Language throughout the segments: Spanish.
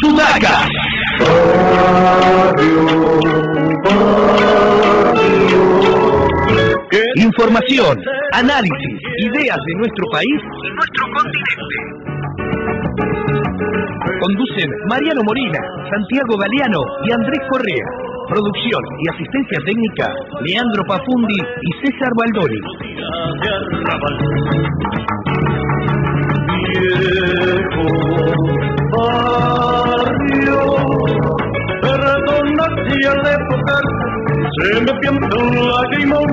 Sudaca. Información, análisis, ideas de nuestro país y nuestro continente. Conducen Mariano Morina, Santiago Galeano y Andrés Correa. Producción y asistencia técnica, Leandro Pafundi y César Baldoni. Barrio, perdona si al época se me pianta un lagrimón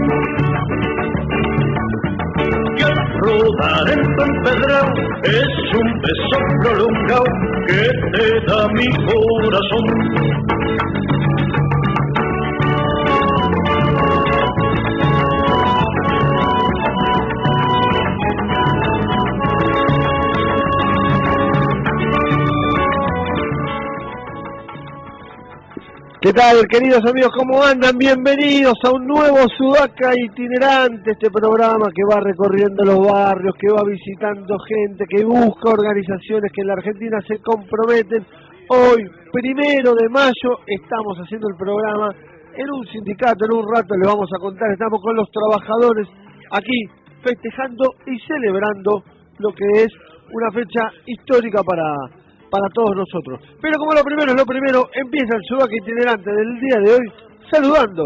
que al rodar en tu empedrado es un beso prolongado que te da mi corazón. ¿Qué tal, queridos amigos? ¿Cómo andan? Bienvenidos a un nuevo Sudaca itinerante, este programa que va recorriendo los barrios, que va visitando gente, que busca organizaciones que en la Argentina se comprometen. Hoy, primero de mayo, estamos haciendo el programa en un sindicato, en un rato les vamos a contar, estamos con los trabajadores aquí festejando y celebrando lo que es una fecha histórica para, para todos nosotros. Pero como lo primero es lo primero, empieza el Sudaca itinerante del día de hoy saludando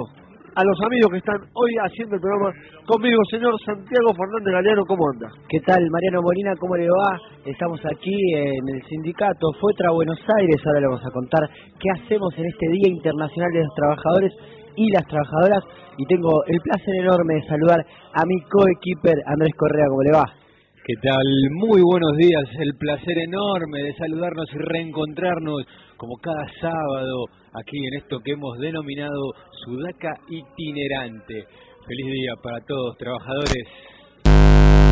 a los amigos que están hoy haciendo el programa conmigo, señor Santiago Fernández Galeano, ¿cómo anda? ¿Qué tal, Mariano Molina? ¿Cómo le va? Estamos aquí en el sindicato Fuetra Buenos Aires. Ahora le vamos a contar qué hacemos en este Día Internacional de los Trabajadores y las Trabajadoras. Y tengo el placer enorme de saludar a mi coequiper Andrés Correa. ¿Cómo le va? ¿Qué tal? Muy buenos días. El placer enorme de saludarnos y reencontrarnos como cada sábado aquí en esto que hemos denominado Sudaca itinerante. Feliz día para todos, trabajadores.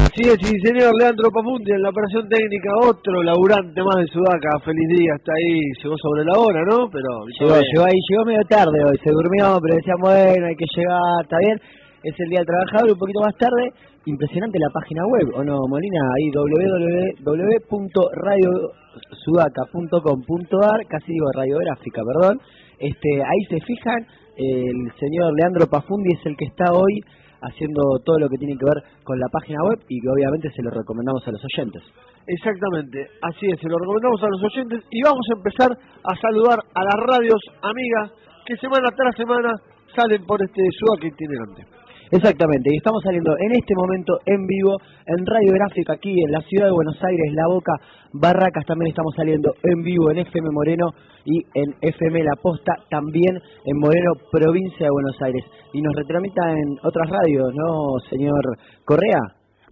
Así es, sí, señor Leandro Pafundi en la operación técnica, otro laburante más de Sudaca. Feliz día, está ahí, llegó sobre la hora, ¿no? Pero Llegó, llegó ahí, llegó medio tarde hoy, se durmió, pero decíamos, bueno, hay que llegar, está bien. Es el Día del Trabajador, un poquito más tarde. Impresionante la página web, ¿o no, Molina? Ahí www.radiosudaca.com.ar, casi digo radiográfica, perdón. Este, ahí se fijan, el señor Leandro Pafundi es el que está hoy haciendo todo lo que tiene que ver con la página web y que obviamente se lo recomendamos a los oyentes. Exactamente, así es, se lo recomendamos a los oyentes y vamos a empezar a saludar a las radios amigas que semana tras semana salen por este Sudaca itinerante. Exactamente, y estamos saliendo en este momento en vivo en Radio Gráfica aquí en la ciudad de Buenos Aires, La Boca, Barracas, también estamos saliendo en vivo en FM Moreno y en FM La Posta, también en Moreno, provincia de Buenos Aires. Y nos retransmita en otras radios, ¿no, señor Correa?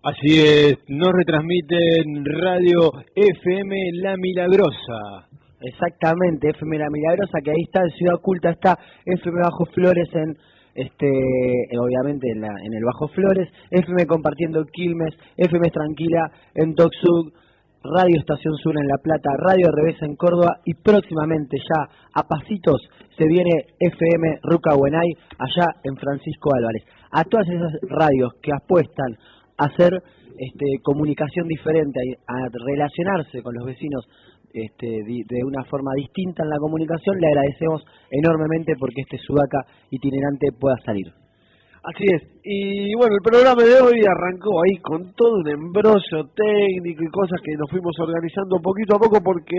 Así es, nos retransmiten Radio FM La Milagrosa. Exactamente, FM La Milagrosa, que ahí está en Ciudad Oculta, está FM Bajo Flores en este eh, obviamente en, la, en el Bajo Flores, FM compartiendo Quilmes, FM Tranquila en Toxug, Radio Estación Sur en La Plata, Radio Revés en Córdoba y próximamente ya a pasitos se viene FM Rucahuenay allá en Francisco Álvarez. A todas esas radios que apuestan a hacer este, comunicación diferente, a relacionarse con los vecinos este, de una forma distinta en la comunicación, le agradecemos enormemente porque este Sudaca itinerante pueda salir. Así es. Y bueno, el programa de hoy arrancó ahí con todo un embrollo técnico y cosas que nos fuimos organizando poquito a poco porque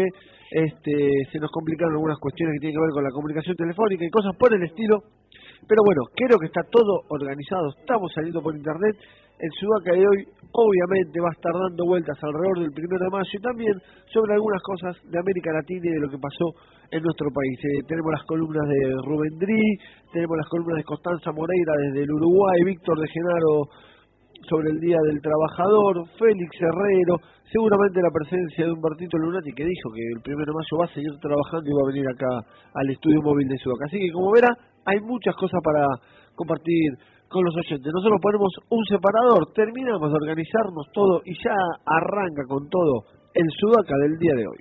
este, se nos complicaron algunas cuestiones que tienen que ver con la comunicación telefónica y cosas por el estilo. Pero bueno, creo que está todo organizado, estamos saliendo por internet. El Sudaca de hoy obviamente va a estar dando vueltas alrededor del primero de mayo y también sobre algunas cosas de América Latina y de lo que pasó en nuestro país. Eh, tenemos las columnas de Rubén Drí, tenemos las columnas de Constanza Moreira desde el Uruguay, Víctor de Genaro sobre el Día del Trabajador, Félix Herrero, seguramente la presencia de Humbertito Lunati que dijo que el primero de mayo va a seguir trabajando y va a venir acá al estudio móvil de Sudaca. Así que como verá, hay muchas cosas para compartir con los oyentes. Nosotros ponemos un separador, terminamos de organizarnos todo y ya arranca con todo el Sudaca del día de hoy.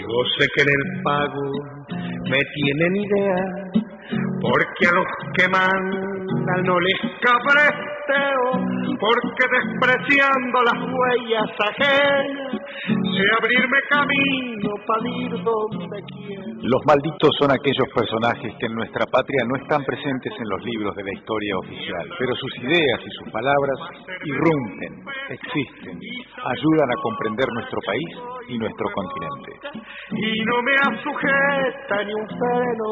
Yo sé que en el pago me tienen idea, porque a los que mandan no les porque despreciando las huellas ajenas, sé abrirme camino para ir donde quiero. Los malditos son aquellos personajes que en nuestra patria no están presentes en los libros de la historia oficial, pero sus ideas y sus palabras irrumpen, existen, ayudan a comprender nuestro país y nuestro continente. Y no me asujeta ni un freno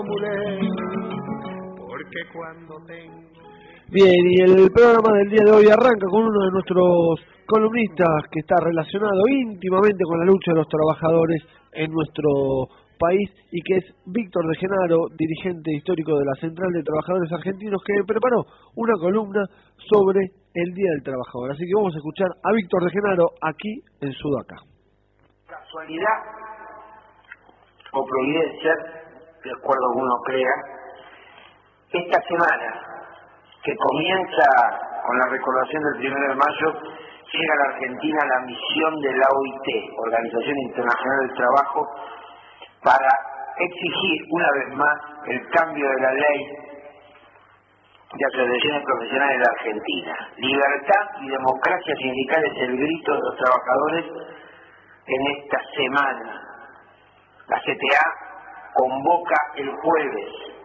porque cuando tengo... Bien, y el programa del día de hoy arranca con uno de nuestros columnistas que está relacionado íntimamente con la lucha de los trabajadores en nuestro país y que es Víctor de Genaro, dirigente histórico de la Central de Trabajadores Argentinos, que preparó una columna sobre el Día del Trabajador. Así que vamos a escuchar a Víctor de Genaro aquí en Sudaca. Casualidad o providencia, de acuerdo a uno crea, esta semana que comienza con la recordación del 1 de mayo, llega a la Argentina la misión de la OIT, Organización Internacional del Trabajo, para exigir una vez más el cambio de la ley de asociaciones profesionales de la Argentina. Libertad y democracia sindical es el grito de los trabajadores en esta semana. La CTA convoca el jueves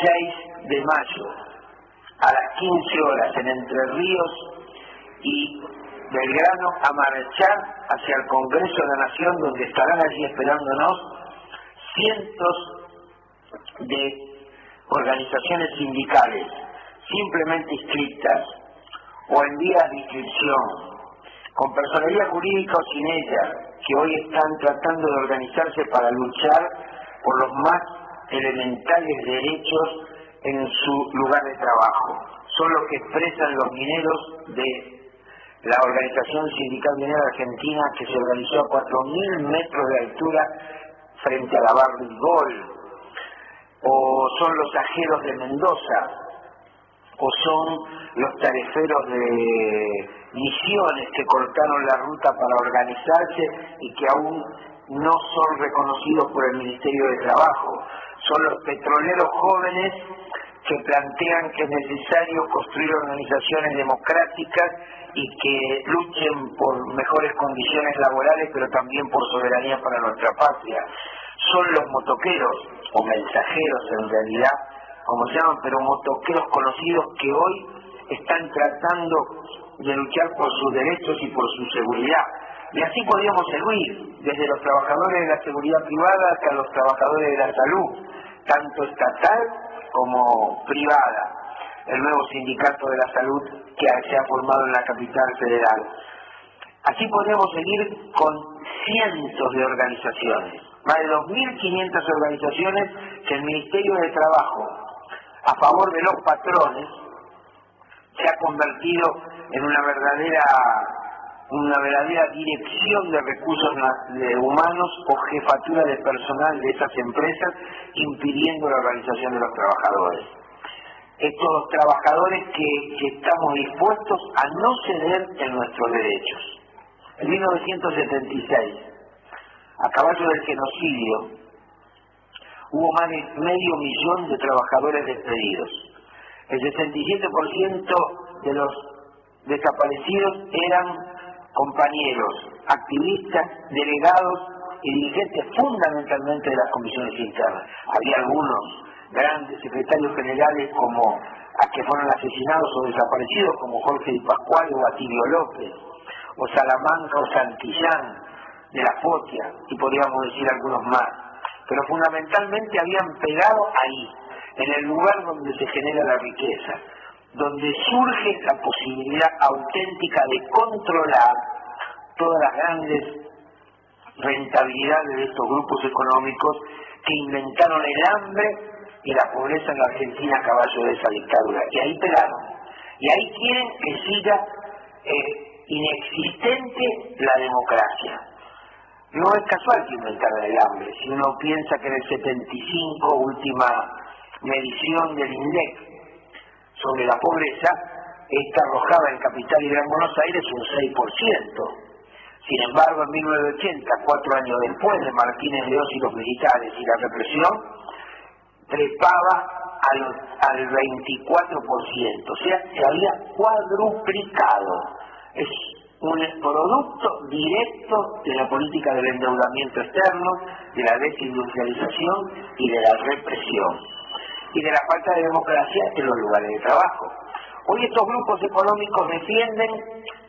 6 de mayo a las 15 horas en Entre Ríos y Belgrano a marchar hacia el Congreso de la Nación donde estarán allí esperándonos cientos de organizaciones sindicales simplemente inscritas o en vías de inscripción, con personalidad jurídica o sin ella, que hoy están tratando de organizarse para luchar por los más elementales derechos en su lugar de trabajo. Son los que expresan los mineros de la Organización Sindical Minera Argentina que se organizó a 4.000 metros de altura frente a la Barra Gol, o son los ajeros de Mendoza, o son los tareferos de Misiones que cortaron la ruta para organizarse y que aún no son reconocidos por el Ministerio de Trabajo, son los petroleros jóvenes que plantean que es necesario construir organizaciones democráticas y que luchen por mejores condiciones laborales, pero también por soberanía para nuestra patria. Son los motoqueros, o mensajeros en realidad, como se llaman, pero motoqueros conocidos que hoy están tratando de luchar por sus derechos y por su seguridad. Y así podríamos seguir, desde los trabajadores de la seguridad privada hasta los trabajadores de la salud, tanto estatal como privada el nuevo sindicato de la salud que se ha formado en la capital federal. Así podemos seguir con cientos de organizaciones, más de 2.500 organizaciones que el Ministerio de Trabajo, a favor de los patrones, se ha convertido en una verdadera una verdadera dirección de recursos humanos o jefatura de personal de esas empresas, impidiendo la organización de los trabajadores estos trabajadores que, estamos dispuestos a no ceder en nuestros derechos. En 1976, a caballo del genocidio, hubo más de medio millón de trabajadores despedidos. El 67% de los desaparecidos eran compañeros, activistas, delegados y dirigentes fundamentalmente de las comisiones internas. Había algunos grandes secretarios generales como a que fueron asesinados o desaparecidos como Jorge Di Pascual o Atilio López, o Salamanca o Santillán de la Fotia, y podríamos decir algunos más. Pero fundamentalmente habían pegado ahí, en el lugar donde se genera la riqueza, donde surge la posibilidad auténtica de controlar todas las grandes rentabilidades de estos grupos económicos que inventaron el hambre y la pobreza en la Argentina a caballo de esa dictadura. Y ahí pegaron. Y ahí quieren que siga eh, inexistente la democracia. No es casual que inventaran el hambre. Si uno piensa que en el 75, última medición del INDEC sobre la pobreza, esta arrojaba en Capital y Gran Buenos Aires un 6%. Sin embargo, en 1980, cuatro años después de Martínez de Oz y los militares y la represión, trepaba al, al 24%, o sea, se había cuadruplicado. Es un producto directo de la política del endeudamiento externo, de la desindustrialización y de la represión, y de la falta de democracia en los lugares de trabajo. Hoy estos grupos económicos defienden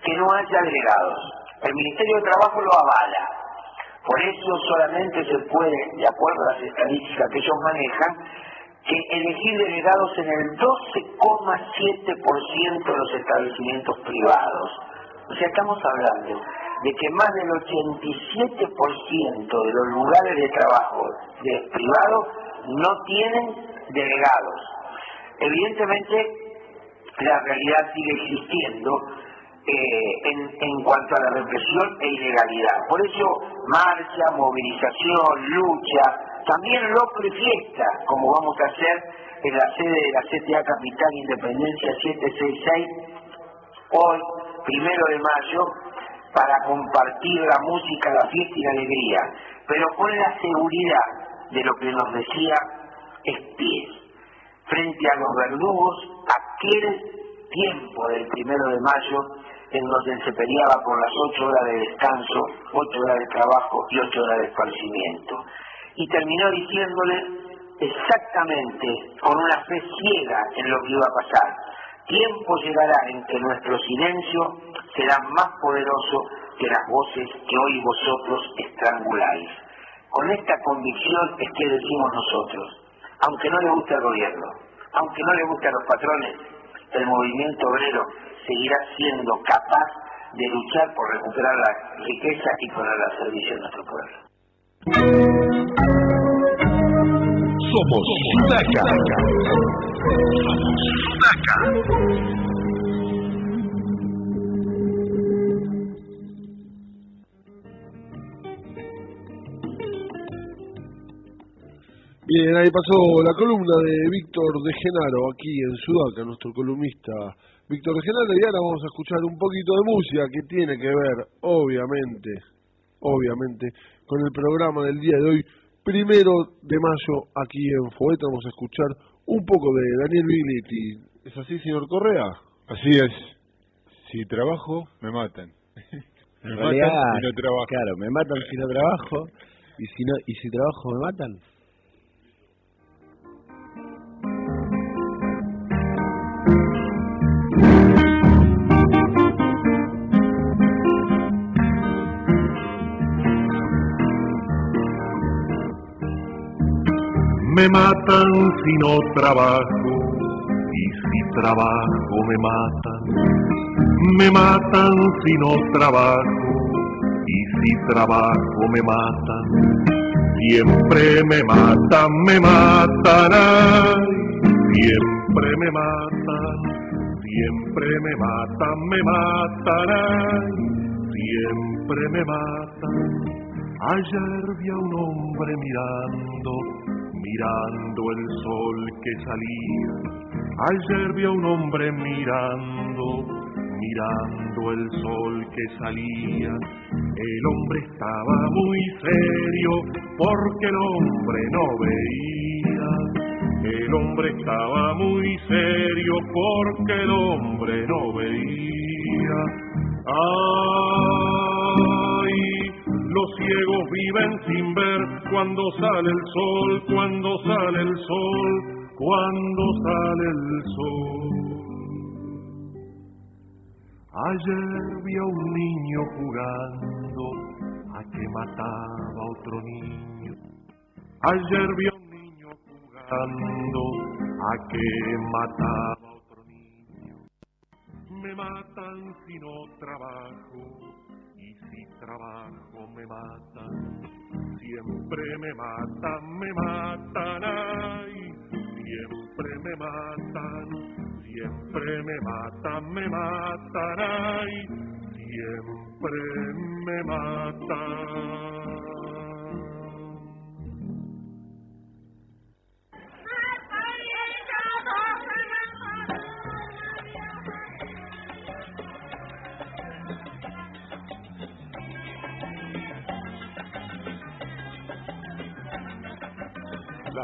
que no haya delegados. El Ministerio de Trabajo lo avala. Por eso solamente se puede, de acuerdo a las estadísticas que ellos manejan, que elegir delegados en el 12,7% de los establecimientos privados. O sea, estamos hablando de que más del 87% de los lugares de trabajo de privados no tienen delegados. Evidentemente, la realidad sigue existiendo eh, en, en cuanto a la represión e ilegalidad. Por eso, marcha, movilización, lucha, también locro y fiesta, como vamos a hacer en la sede de la CTA Capital Independencia 766, hoy, primero de mayo, para compartir la música, la fiesta y la alegría, pero con la seguridad de lo que nos decía Spies, frente a los verdugos, aquel tiempo del primero de mayo en donde se peleaba por las ocho horas de descanso, ocho horas de trabajo y ocho horas de esparcimiento y terminó diciéndole exactamente con una fe ciega en lo que iba a pasar. Tiempo llegará en que nuestro silencio será más poderoso que las voces que hoy vosotros estranguláis. Con esta convicción es que decimos nosotros, aunque no le guste al gobierno, aunque no le guste a los patrones, el movimiento obrero seguirá siendo capaz de luchar por recuperar la riqueza y ponerla al servicio de nuestro pueblo. Somos Sudaca. Somos Sudaca. Bien, ahí pasó la columna de Víctor de Genaro, aquí en Sudaca, nuestro columnista Víctor de Genaro, y ahora vamos a escuchar un poquito de música que tiene que ver, obviamente, obviamente, con el programa del día de hoy, primero de mayo, aquí en Foeta, vamos a escuchar un poco de Daniel Biglietti. ¿Es así, señor Correa? Así es. Si trabajo, me matan. me En matan realidad, y no trabajo. Claro, me matan si no trabajo y si no y si trabajo me matan. Me matan si no trabajo y si trabajo me matan. Me matan si no trabajo y si trabajo me matan. Siempre me matan, me matan, ay, siempre me matan, siempre me matan, me matan, ay, siempre me matan. Ayer vi a un hombre mirando, mirando el sol que salía. Ayer vi a un hombre mirando, mirando el sol que salía. El hombre estaba muy serio porque el hombre no veía. El hombre estaba muy serio porque el hombre no veía. Ay, los ciegos viven sin ver cuando sale el sol, cuando sale el sol, cuando sale el sol. Ayer vi a un niño jugando a que mataba a otro niño. Ayer vi a un niño jugando a que mataba. Me matan si no trabajo y si trabajo me matan. Siempre me matan, me matan, siempre me matan. Siempre me matan, me matan, ay, siempre me matan.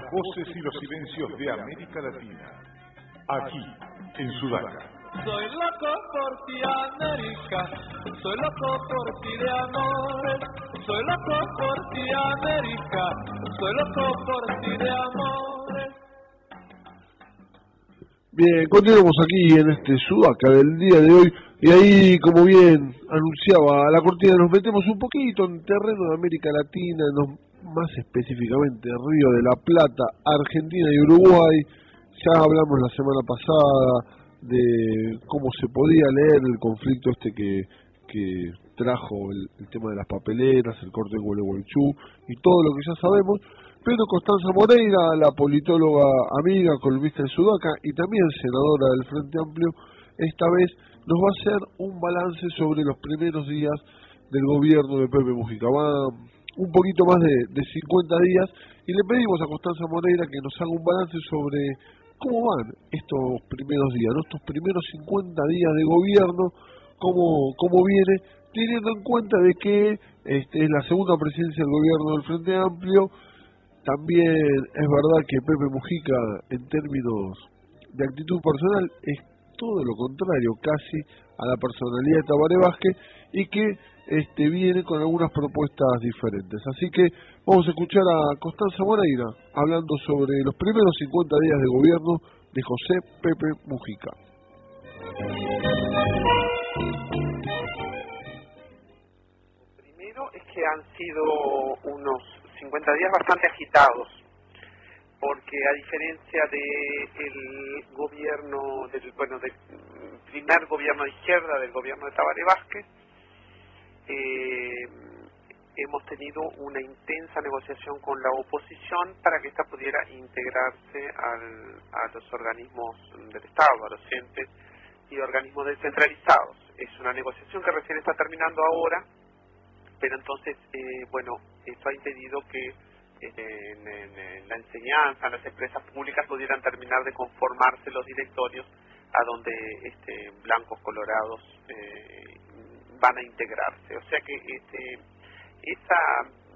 Las voces y los silencios de América Latina, aquí en Sudaca. Soy loco por ti, América. Soy loco por ti de amores. Soy loco por ti, América. Soy loco por ti de amores. Bien, continuamos aquí en este Sudaca del día de hoy. Y ahí, como bien anunciaba la cortina, nos metemos un poquito en terreno de América Latina, nos- más específicamente Río de la Plata, Argentina y Uruguay. Ya hablamos la semana pasada de cómo se podía leer el conflicto este que, que trajo el, tema de las papeleras, el corte de Gualeguaychú y todo lo que ya sabemos. Pero Constanza Moreira, la politóloga amiga, columnista de Sudaca y también senadora del Frente Amplio, esta vez nos va a hacer un balance sobre los primeros días del gobierno de Pepe Mujica. Van un poquito más de, de 50 días y le pedimos a Constanza Moreira que nos haga un balance sobre cómo van estos primeros días, estos primeros 50 días de gobierno, cómo, cómo viene, teniendo en cuenta de que este, es la segunda presidencia del gobierno del Frente Amplio, también es verdad que Pepe Mujica, en términos de actitud personal, es todo lo contrario casi a la personalidad de Tabaré Vázquez y que este, viene con algunas propuestas diferentes. Así que vamos a escuchar a Constanza Moreira hablando sobre los primeros 50 días de gobierno de José Pepe Mujica. Primero es que han sido unos 50 días bastante agitados, porque a diferencia del gobierno, del, bueno, del primer gobierno de izquierda, del gobierno de Tabaré Vázquez, eh, hemos tenido una intensa negociación con la oposición para que ésta pudiera integrarse al- a los organismos del Estado, a los entes y organismos descentralizados. Es una negociación que recién está terminando ahora, pero entonces, eh, bueno, esto ha impedido que en la enseñanza, en las empresas públicas pudieran terminar de conformarse los directorios a donde este, blancos colorados eh, van a integrarse. O sea que este,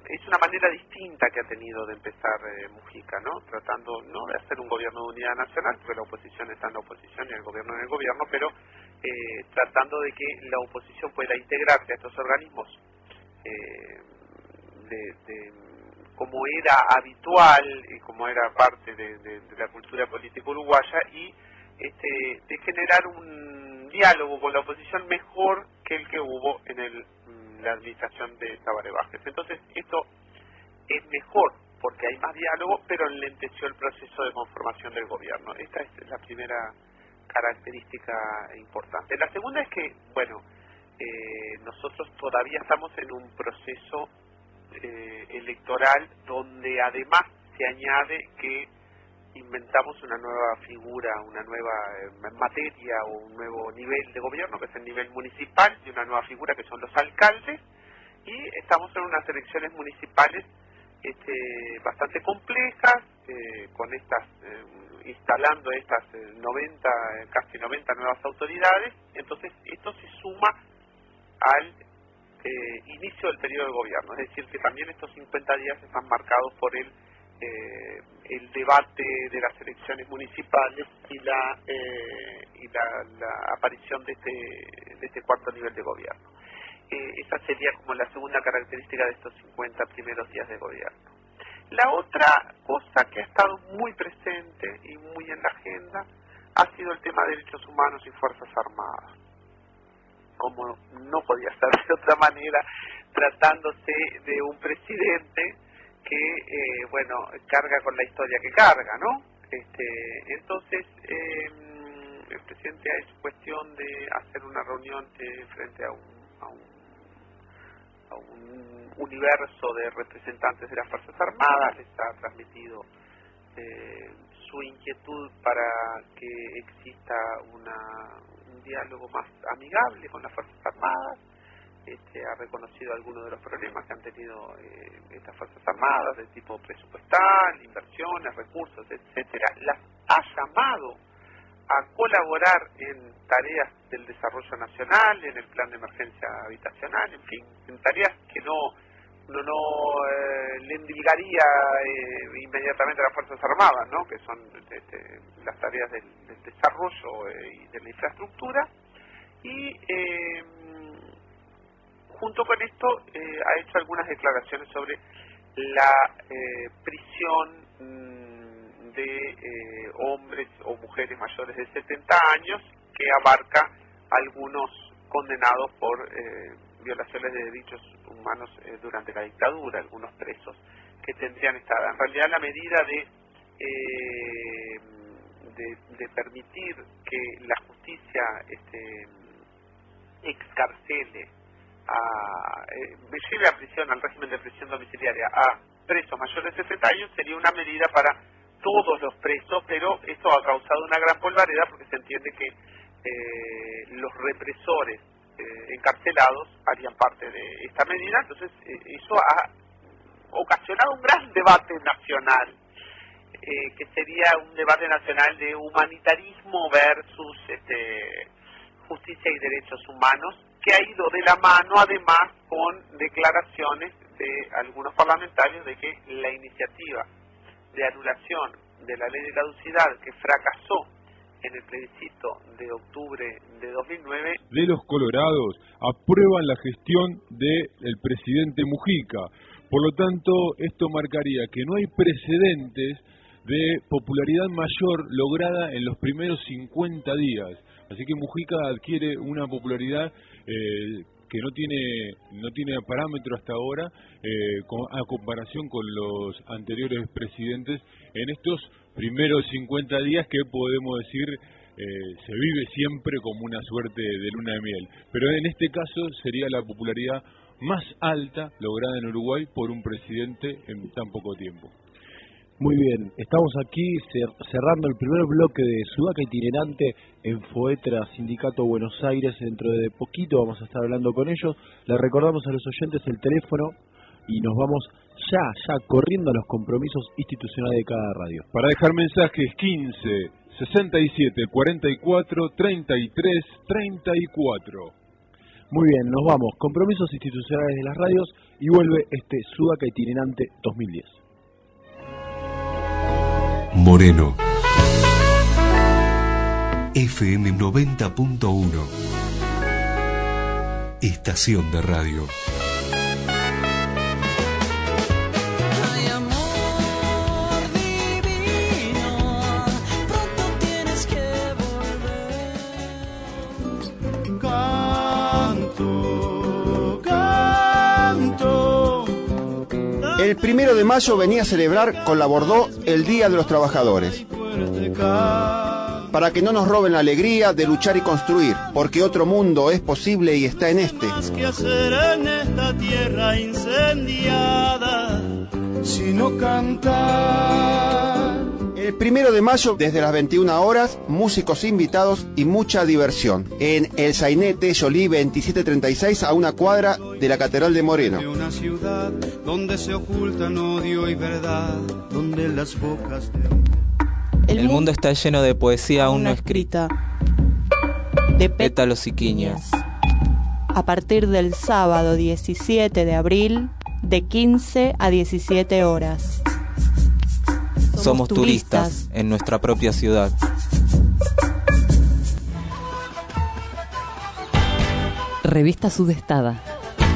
es una manera distinta que ha tenido de empezar eh, Mujica, ¿no? Tratando no de hacer un gobierno de unidad nacional, porque la oposición está en la oposición y el gobierno en el gobierno, pero eh, tratando de que la oposición pueda integrarse a estos organismos eh, de, de- como era habitual y como era parte de, de- de la cultura política uruguaya y este, de generar un diálogo con la oposición mejor que el que hubo en el, mm, la administración de Tabaré Vázquez. Entonces, esto es mejor porque hay más diálogo, pero enlenteció el proceso de conformación del gobierno. Esta es la primera característica importante. La segunda es que, bueno, eh, nosotros todavía estamos en un proceso eh, electoral donde además se añade que inventamos una nueva figura, una nueva eh, materia o un nuevo nivel de gobierno que es el nivel municipal y una nueva figura que son los alcaldes y estamos en unas elecciones municipales este, bastante complejas eh, con estas eh, instalando estas eh, 90 eh, casi 90 nuevas autoridades. Entonces esto se suma al inicio del periodo de gobierno, es decir, que también estos 50 días están marcados por el, eh, el debate de las elecciones municipales y la, eh, y la, la aparición de este, de este cuarto nivel de gobierno. Eh, esa sería como la segunda característica de estos 50 primeros días de gobierno. La otra cosa que ha estado muy presente y muy en la agenda ha sido el tema de derechos humanos y Fuerzas Armadas como no podía ser de otra manera, tratándose de un presidente que, eh, bueno, carga con la historia que carga, ¿no? Este, entonces, eh, el presidente hecho cuestión de hacer una reunión eh, frente a un, a un a un universo de representantes de las Fuerzas Armadas, les ha transmitido eh, su inquietud para que exista una, un diálogo más amigable con las Fuerzas Armadas, este, ha reconocido algunos de los problemas que han tenido eh, estas Fuerzas Armadas de tipo presupuestal, inversiones, recursos, etcétera, las ha llamado a colaborar en tareas del desarrollo nacional, en el plan de emergencia habitacional, en fin, en tareas que no uno no eh, le endilgaría eh, inmediatamente a las Fuerzas Armadas, ¿no? que son este, las tareas del, desarrollo y de la infraestructura, y junto con esto eh, ha hecho algunas declaraciones sobre la eh, prisión mm, de eh, hombres o mujeres mayores de 70 años que abarca algunos condenados por eh, violaciones de derechos humanos eh, durante la dictadura, algunos presos que tendrían esta edad. En realidad la medida de, de, de permitir que la justicia este, excarcele a, eh, lleve a prisión, al régimen de prisión domiciliaria a presos mayores de 60 años sería una medida para todos los presos, pero esto ha causado una gran polvareda porque se entiende que eh, los represores eh, encarcelados harían parte de esta medida, entonces eh, eso ha ocasionado un gran debate nacional, eh, que sería un debate nacional de humanitarismo versus este, justicia y derechos humanos, que ha ido de la mano además con declaraciones de algunos parlamentarios de que la iniciativa de anulación de la ley de caducidad que fracasó en el plebiscito de octubre de 2009 de los Colorados aprueban la gestión del presidente Mujica. Por lo tanto, esto marcaría que no hay precedentes de popularidad mayor lograda en los primeros 50 días. Así que Mujica adquiere una popularidad eh, que no tiene no tiene parámetro hasta ahora eh, a comparación con los anteriores presidentes en estos primeros 50 días que podemos decir eh, se vive siempre como una suerte de luna de miel. Pero en este caso sería la popularidad más alta lograda en Uruguay por un presidente en tan poco tiempo. Muy bien, estamos aquí cerrando el primer bloque de Sudaca Itinerante en Foetra, Sindicato Buenos Aires. Dentro de poquito vamos a estar hablando con ellos. Les recordamos a los oyentes el teléfono y nos vamos ya, ya corriendo a los compromisos institucionales de cada radio. Para dejar mensajes 15 67 44 33 34. Muy bien, nos vamos. Compromisos institucionales de las radios y vuelve este Sudaca Itinerante 2010. Moreno. FM 90.1. Estación de radio. El primero de mayo venía a celebrar con la Bordeaux el Día de los Trabajadores. Para que no nos roben la alegría de luchar y construir, porque otro mundo es posible y está en este. El primero de mayo, desde las 21 horas, músicos invitados y mucha diversión. En el Sainete Jolí 2736, a una cuadra de la Catedral de Moreno. De una ciudad donde se ocultan odio y verdad, donde las bocas de El mundo está lleno de poesía aún no escrita, de pétalos y quiñas. a partir del sábado 17 de abril de 15 a 17 horas. Somos turistas en nuestra propia ciudad. Revista Sudestada.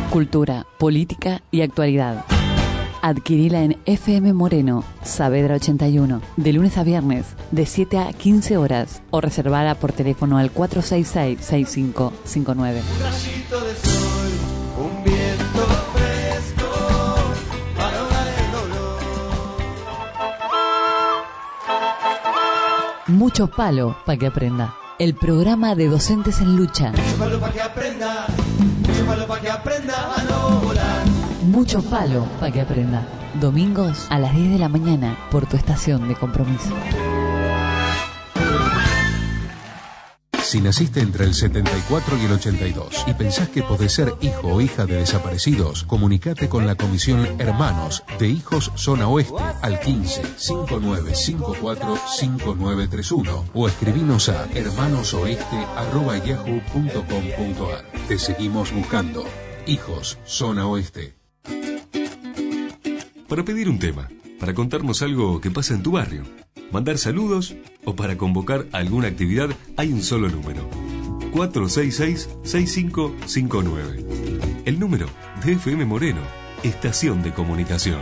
Cultura, política y actualidad. Adquirila en FM Moreno, Saavedra 81, de lunes a viernes, de 7 a 15 horas, o reservada por teléfono al 466-6559. Mucho palo para que aprenda. El programa de docentes en lucha. Mucho palo para que aprenda, mucho palo para que aprenda a no volar. Mucho palo para que aprenda. Domingos a las 10 de la mañana por tu estación de compromiso. Si naciste entre el 74 y el 82 y pensás que podés ser hijo o hija de desaparecidos, comunicate con la Comisión Hermanos de Hijos Zona Oeste al 15 5954 5931 o escribinos a hermanosoeste.yahoo.com.ar. Te seguimos buscando. Hijos Zona Oeste. para pedir un tema, para contarnos algo que pasa en tu barrio, mandar saludos o para convocar alguna actividad, hay un solo número. 466-6559. El número de FM Moreno, Estación de Comunicación.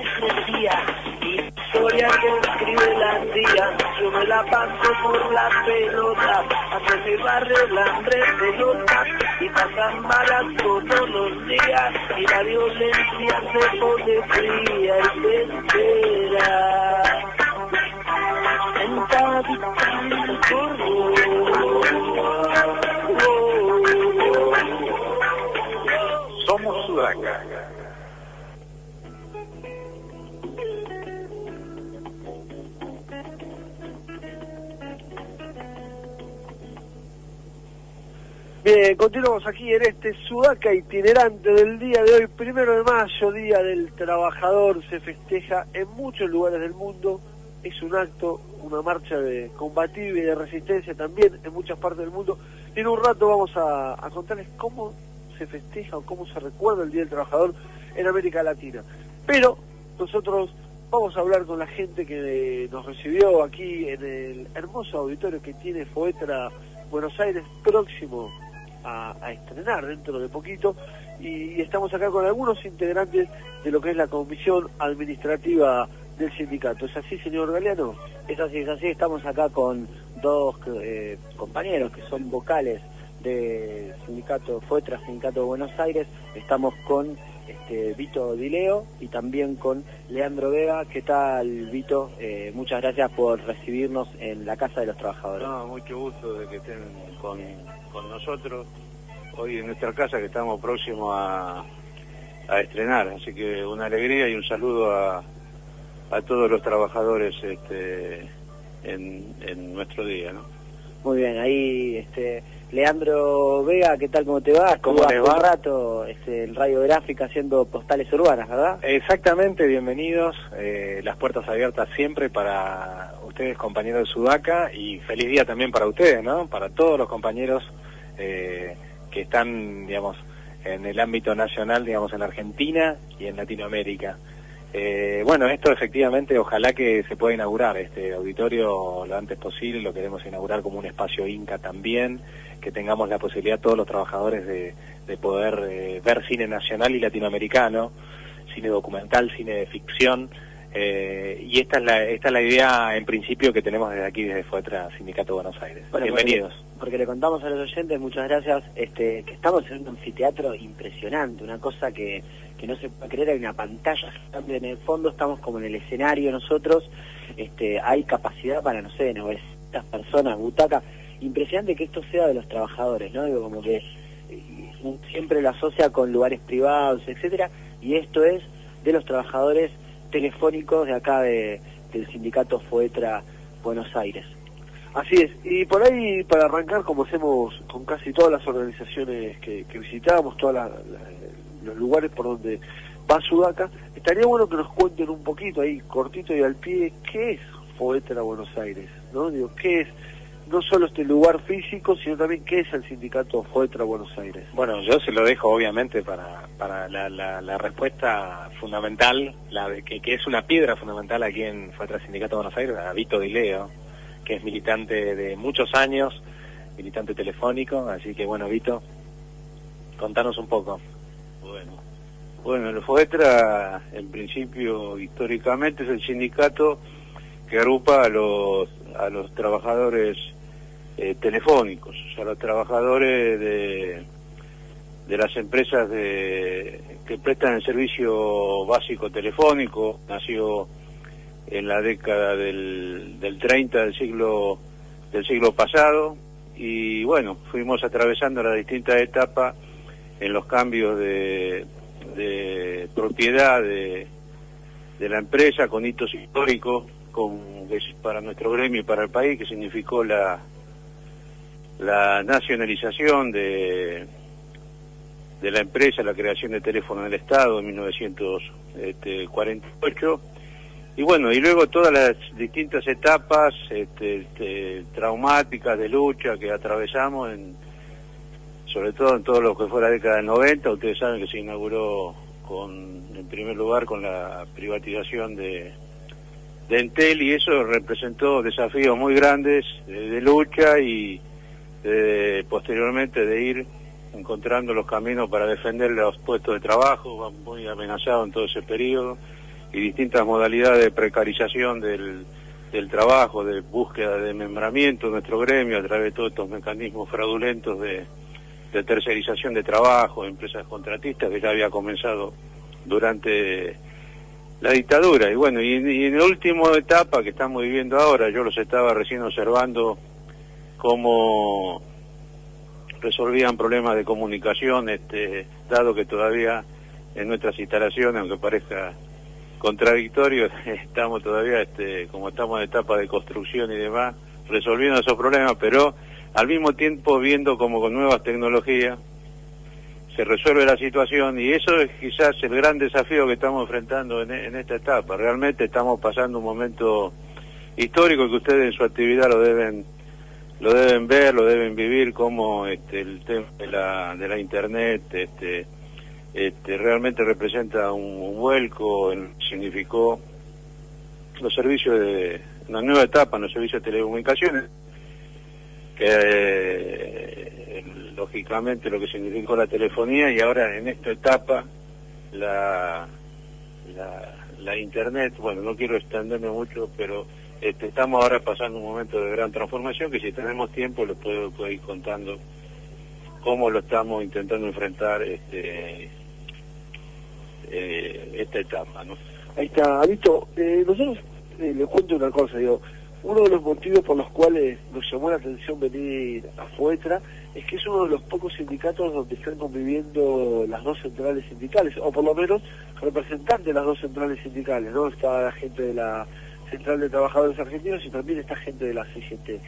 Hipocresía, historia que escribe la tía. Yo me la paso por la pelota, hace mi barrio la hambre pelota y pasan balas todos los días y la violencia se pone fría y se espera. Bien, continuamos aquí en este Sudaca itinerante del día de hoy, primero de mayo, Día del Trabajador, se festeja en muchos lugares del mundo, es un acto, una marcha de combativa y de resistencia también en muchas partes del mundo, y en un rato vamos a contarles cómo se festeja o cómo se recuerda el Día del Trabajador en América Latina. Pero nosotros vamos a hablar con la gente que nos recibió aquí en el hermoso auditorio que tiene Foetra Buenos Aires próximo a, estrenar dentro de poquito y, estamos acá con algunos integrantes de lo que es la comisión administrativa del sindicato. ¿Es así, señor Galeano? Es así, es así. Estamos acá con dos eh, compañeros que son vocales del sindicato FUETRA, Sindicato de Buenos Aires. Estamos con este, Vito Dileo y también con Leandro Vega. ¿Qué tal, Vito? Eh, muchas gracias por recibirnos en la Casa de los Trabajadores. No, mucho gusto de que estén con, con nosotros hoy en nuestra casa que estamos próximos a, a estrenar. Así que una alegría y un saludo a, a todos los trabajadores este, en, en nuestro día. ¿no? Muy bien, ahí este, Leandro Vega, ¿qué tal? ¿Cómo te va? ¿Cómo hace va? un rato este, en Radio Gráfica haciendo postales urbanas, ¿verdad? Exactamente, bienvenidos. eh, las puertas abiertas siempre para ustedes, compañeros de Sudaca, y feliz día también para ustedes, ¿no? Para todos los compañeros eh, que están, digamos, en el ámbito nacional, digamos, en la Argentina y en Latinoamérica. Eh, bueno, esto efectivamente, ojalá que se pueda inaugurar este auditorio lo antes posible, lo queremos inaugurar como un espacio Inca también, que tengamos la posibilidad todos los trabajadores de, de poder eh, ver cine nacional y latinoamericano, cine documental, cine de ficción, eh, y esta es, la, esta es la idea en principio que tenemos desde aquí, desde FUETRA Sindicato Buenos Aires. Bueno, Bienvenidos. Porque, porque le contamos a los oyentes, muchas gracias, este, que estamos en un anfiteatro impresionante, una cosa que, que no se puede creer, hay una pantalla gigante en el fondo, estamos como en el escenario nosotros, este, hay capacidad para, no sé, 900 personas, butaca, impresionante que esto sea de los trabajadores, ¿no? Digo, como que eh, siempre lo asocia con lugares privados, etcétera, y esto es de los trabajadores telefónicos de acá de, del sindicato Foetra Buenos Aires. Así es, y por ahí para arrancar como hacemos con casi todas las organizaciones que, que visitamos, todos los lugares por donde va Sudaca, estaría bueno que nos cuenten un poquito ahí, cortito y al pie, qué es Foetra Buenos Aires, ¿no? Digo, qué es no solo este lugar físico, sino también qué es el sindicato Foetra Buenos Aires. Bueno, yo se lo dejo obviamente para, para la, la, la respuesta fundamental, la de que, que es una piedra fundamental aquí en Fuetra Sindicato Buenos Aires, a Vito Dileo, que es militante de muchos años, militante telefónico, así que bueno, Vito, contanos un poco. Bueno, bueno, el FOETRA, en principio, históricamente, es el sindicato que agrupa a los, a los trabajadores eh, telefónicos, o sea, los trabajadores de, de las empresas de, que prestan el servicio básico telefónico, nació en la década del, del 30 del siglo, del siglo pasado, y bueno, fuimos atravesando las distintas etapas en los cambios de, de propiedad de, de la empresa con hitos históricos con, para nuestro gremio y para el país, que significó la, nacionalización de, la empresa, la creación de teléfono del Estado en 1948. Y bueno, y luego todas las distintas etapas este, este, traumáticas de lucha que atravesamos, en, sobre todo en todo lo que fue la década del 90, ustedes saben que se inauguró en primer lugar con la privatización de, de Entel y eso representó desafíos muy grandes de, de lucha y de, posteriormente de ir encontrando los caminos para defender los puestos de trabajo, muy amenazados en todo ese periodo, y distintas modalidades de precarización del, trabajo, de búsqueda de membramiento de nuestro gremio a través de todos estos mecanismos fraudulentos de, de tercerización de trabajo, empresas contratistas que ya había comenzado durante la dictadura. Y bueno, y, en la última etapa que estamos viviendo ahora, yo los estaba recién observando cómo resolvían problemas de comunicación, este, dado que todavía en nuestras instalaciones, aunque parezca contradictorio, estamos todavía, este, como estamos en etapa de construcción y demás, resolviendo esos problemas, pero al mismo tiempo viendo como con nuevas tecnologías se resuelve la situación y eso es quizás el gran desafío que estamos enfrentando en, esta etapa. Realmente estamos pasando un momento histórico que ustedes en su actividad lo deben lo deben ver, lo deben vivir como este, el tema de la, de la internet este, este, realmente representa un, vuelco, en- significó los servicios de una nueva etapa en los servicios de telecomunicaciones, eh, lógicamente lo que significó la telefonía y ahora en esta etapa la, la, la internet, bueno, no quiero extenderme mucho, pero este, estamos ahora pasando un momento de gran transformación que si tenemos tiempo les puedo, ir contando cómo lo estamos intentando enfrentar este, eh, esta etapa, ¿no? Ahí está, Alito. Eh, nosotros eh, les cuento una cosa, digo, uno de los motivos por los cuales nos llamó la atención venir a Fuetra es que es uno de los pocos sindicatos donde están conviviendo las dos centrales sindicales, o por lo menos representantes de las dos centrales sindicales, ¿no? Está la gente de la Central de Trabajadores Argentinos y también está gente de la CGT.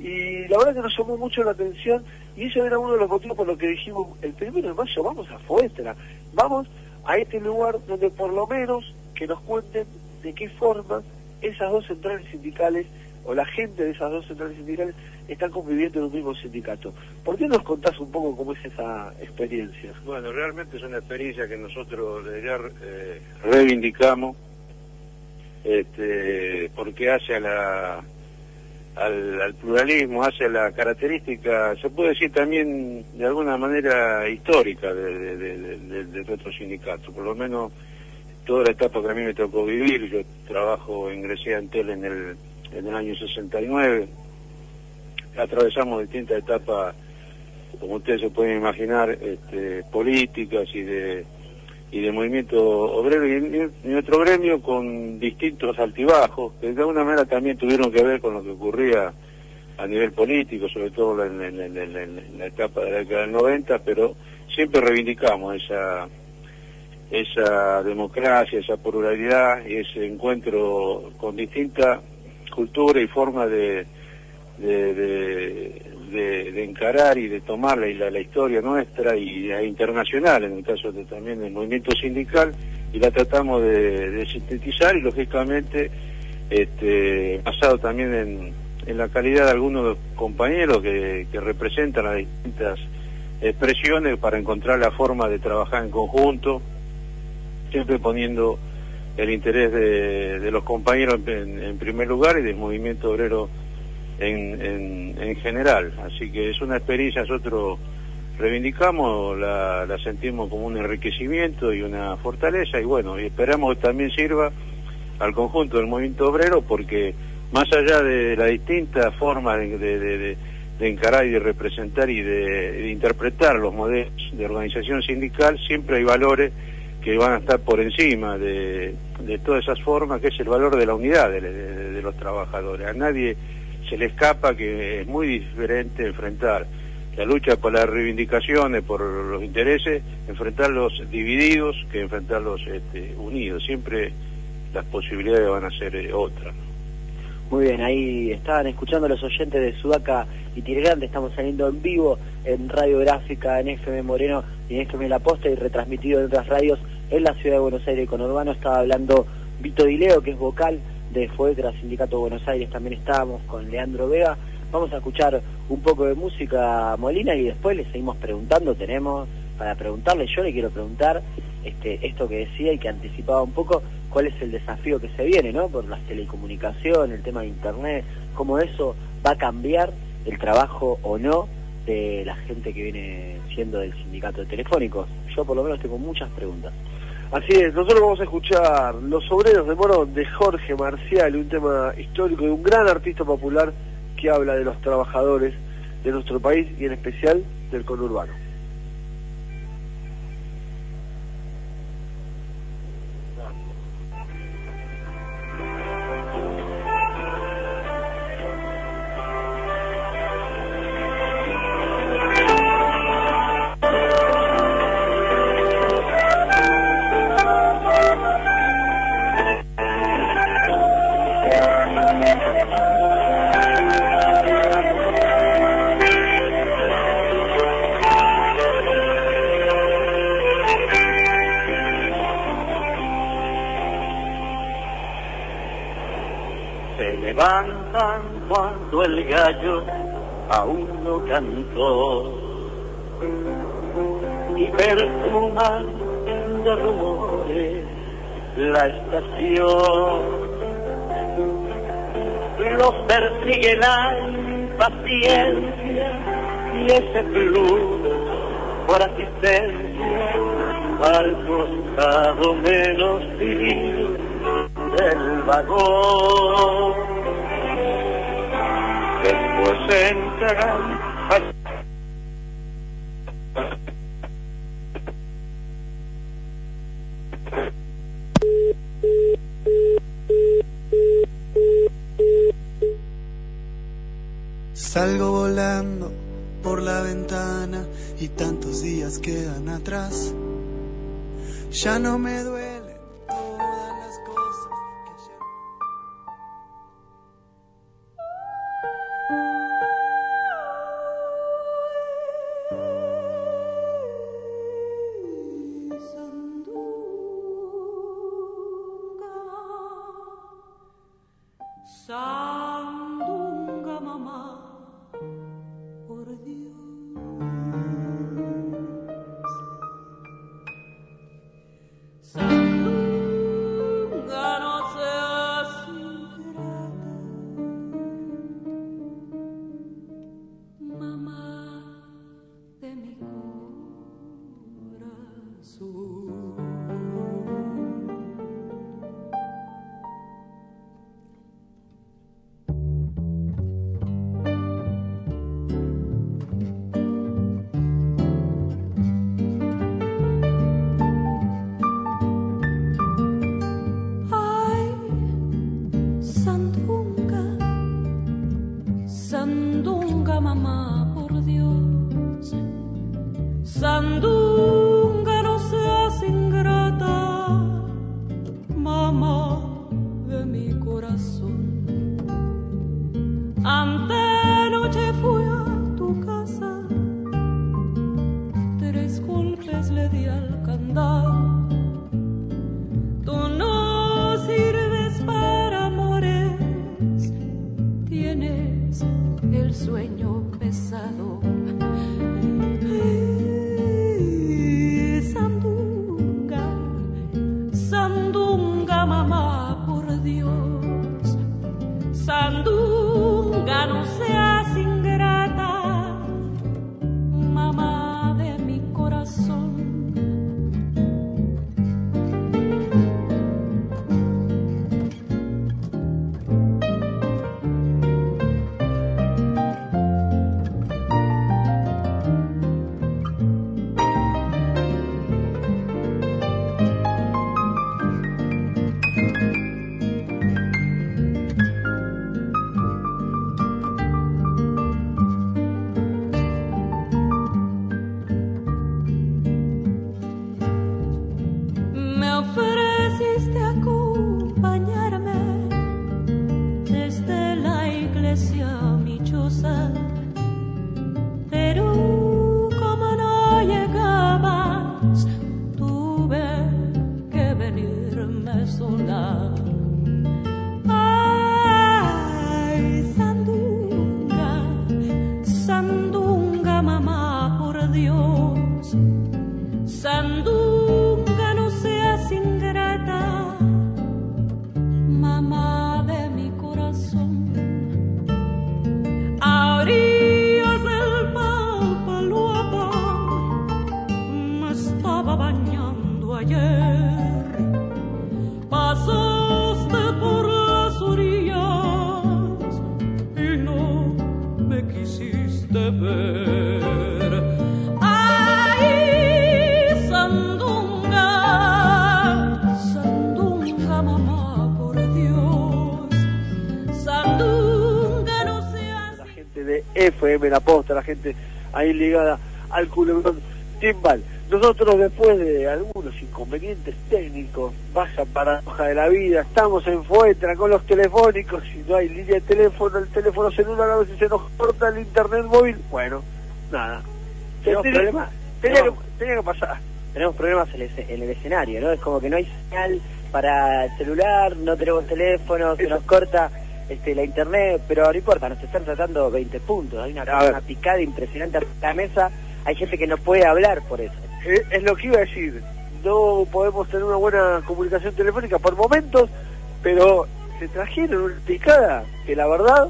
Y la verdad que nos llamó mucho la atención y eso era uno de los motivos por los que dijimos, el primero de mayo vamos a Fuetra, vamos a este lugar donde por lo menos que nos cuenten de qué forma esas dos centrales sindicales o la gente de esas dos centrales sindicales están conviviendo en un mismo sindicato. ¿Por qué nos contás un poco cómo es esa experiencia? Bueno, realmente es una experiencia que nosotros ya eh, reivindicamos, este, porque hace al, al pluralismo, hace a la característica, se puede decir también de alguna manera histórica de, de, de- de- de nuestro sindicato, por lo menos toda la etapa que a mí me tocó vivir, yo trabajo, ingresé a Antel en el, en el año 69, atravesamos distintas etapas como ustedes se pueden imaginar, este, políticas y de y de movimiento obrero y y otro gremio con distintos altibajos que de alguna manera también tuvieron que ver con lo que ocurría a nivel político, sobre todo en- en la etapa de la década del 90, pero siempre reivindicamos esa esa democracia, esa pluralidad y ese encuentro con distintas culturas y formas de, de, de, encarar y de tomar la, historia nuestra y la internacional, en el caso de también del movimiento sindical, y la tratamos de, sintetizar y lógicamente este, basado también en, en la calidad de algunos compañeros que representan las distintas expresiones para encontrar la forma de trabajar en conjunto, siempre poniendo el interés de, los compañeros en, primer lugar y del movimiento obrero en, en, en general. Así que es una experiencia, nosotros reivindicamos, la, la sentimos como un enriquecimiento y una fortaleza y bueno, y esperamos que también sirva al conjunto del movimiento obrero porque más allá de las distintas formas de, de- encarar y de representar y de interpretar los modelos de organización sindical, siempre hay valores que van a estar por encima de, todas esas formas, que es el valor de la unidad de los trabajadores. A nadie se le escapa que es muy diferente enfrentar la lucha por las reivindicaciones, por los intereses, enfrentarlos divididos que enfrentarlos este, unidos. Siempre las posibilidades van a ser eh, otras. Muy bien, ahí estaban escuchando los oyentes de Sudaca Itinerante, estamos saliendo en vivo en Radio Gráfica, en FM Moreno y en FM La Posta y retransmitido en otras radios en la ciudad de Buenos Aires con Urbano. Estaba hablando Vito Dileo, que es vocal de Fuetra, Sindicato Buenos Aires, también estábamos con Leandro Vega. Vamos a escuchar un poco de música Molina y después le seguimos preguntando, tenemos para preguntarle, yo le quiero preguntar este, esto que decía y que anticipaba un poco, cuál es el desafío que se viene, ¿no? Por las telecomunicaciones, el tema de Internet, cómo eso va a cambiar el trabajo o no de la gente que viene siendo del sindicato de telefónicos. Yo por lo menos tengo muchas preguntas. Así es, nosotros vamos a escuchar Los Obreros de Morón de Jorge Marcial, un tema histórico de un gran artista popular que habla de los trabajadores de nuestro país y en especial del conurbano. ligada al culebrón timbal. Nosotros después de algunos inconvenientes técnicos, vaya paradoja de la vida, estamos en Fuetra con los telefónicos, si no hay línea de teléfono, el teléfono celular a veces se nos corta el internet móvil, bueno, nada. Tenemos tenía, problemas. Tenía, que, pasar. Tenemos problemas en el, escenario, ¿no? Es como que no hay señal para el celular, no tenemos teléfono, se nos corta este, la internet, pero no importa, nos están tratando 20 puntos, hay una, una picada impresionante a la mesa, hay gente que no puede hablar por eso. Eh, es lo que iba a decir, no podemos tener una buena comunicación telefónica por momentos, pero se trajeron una picada que la verdad,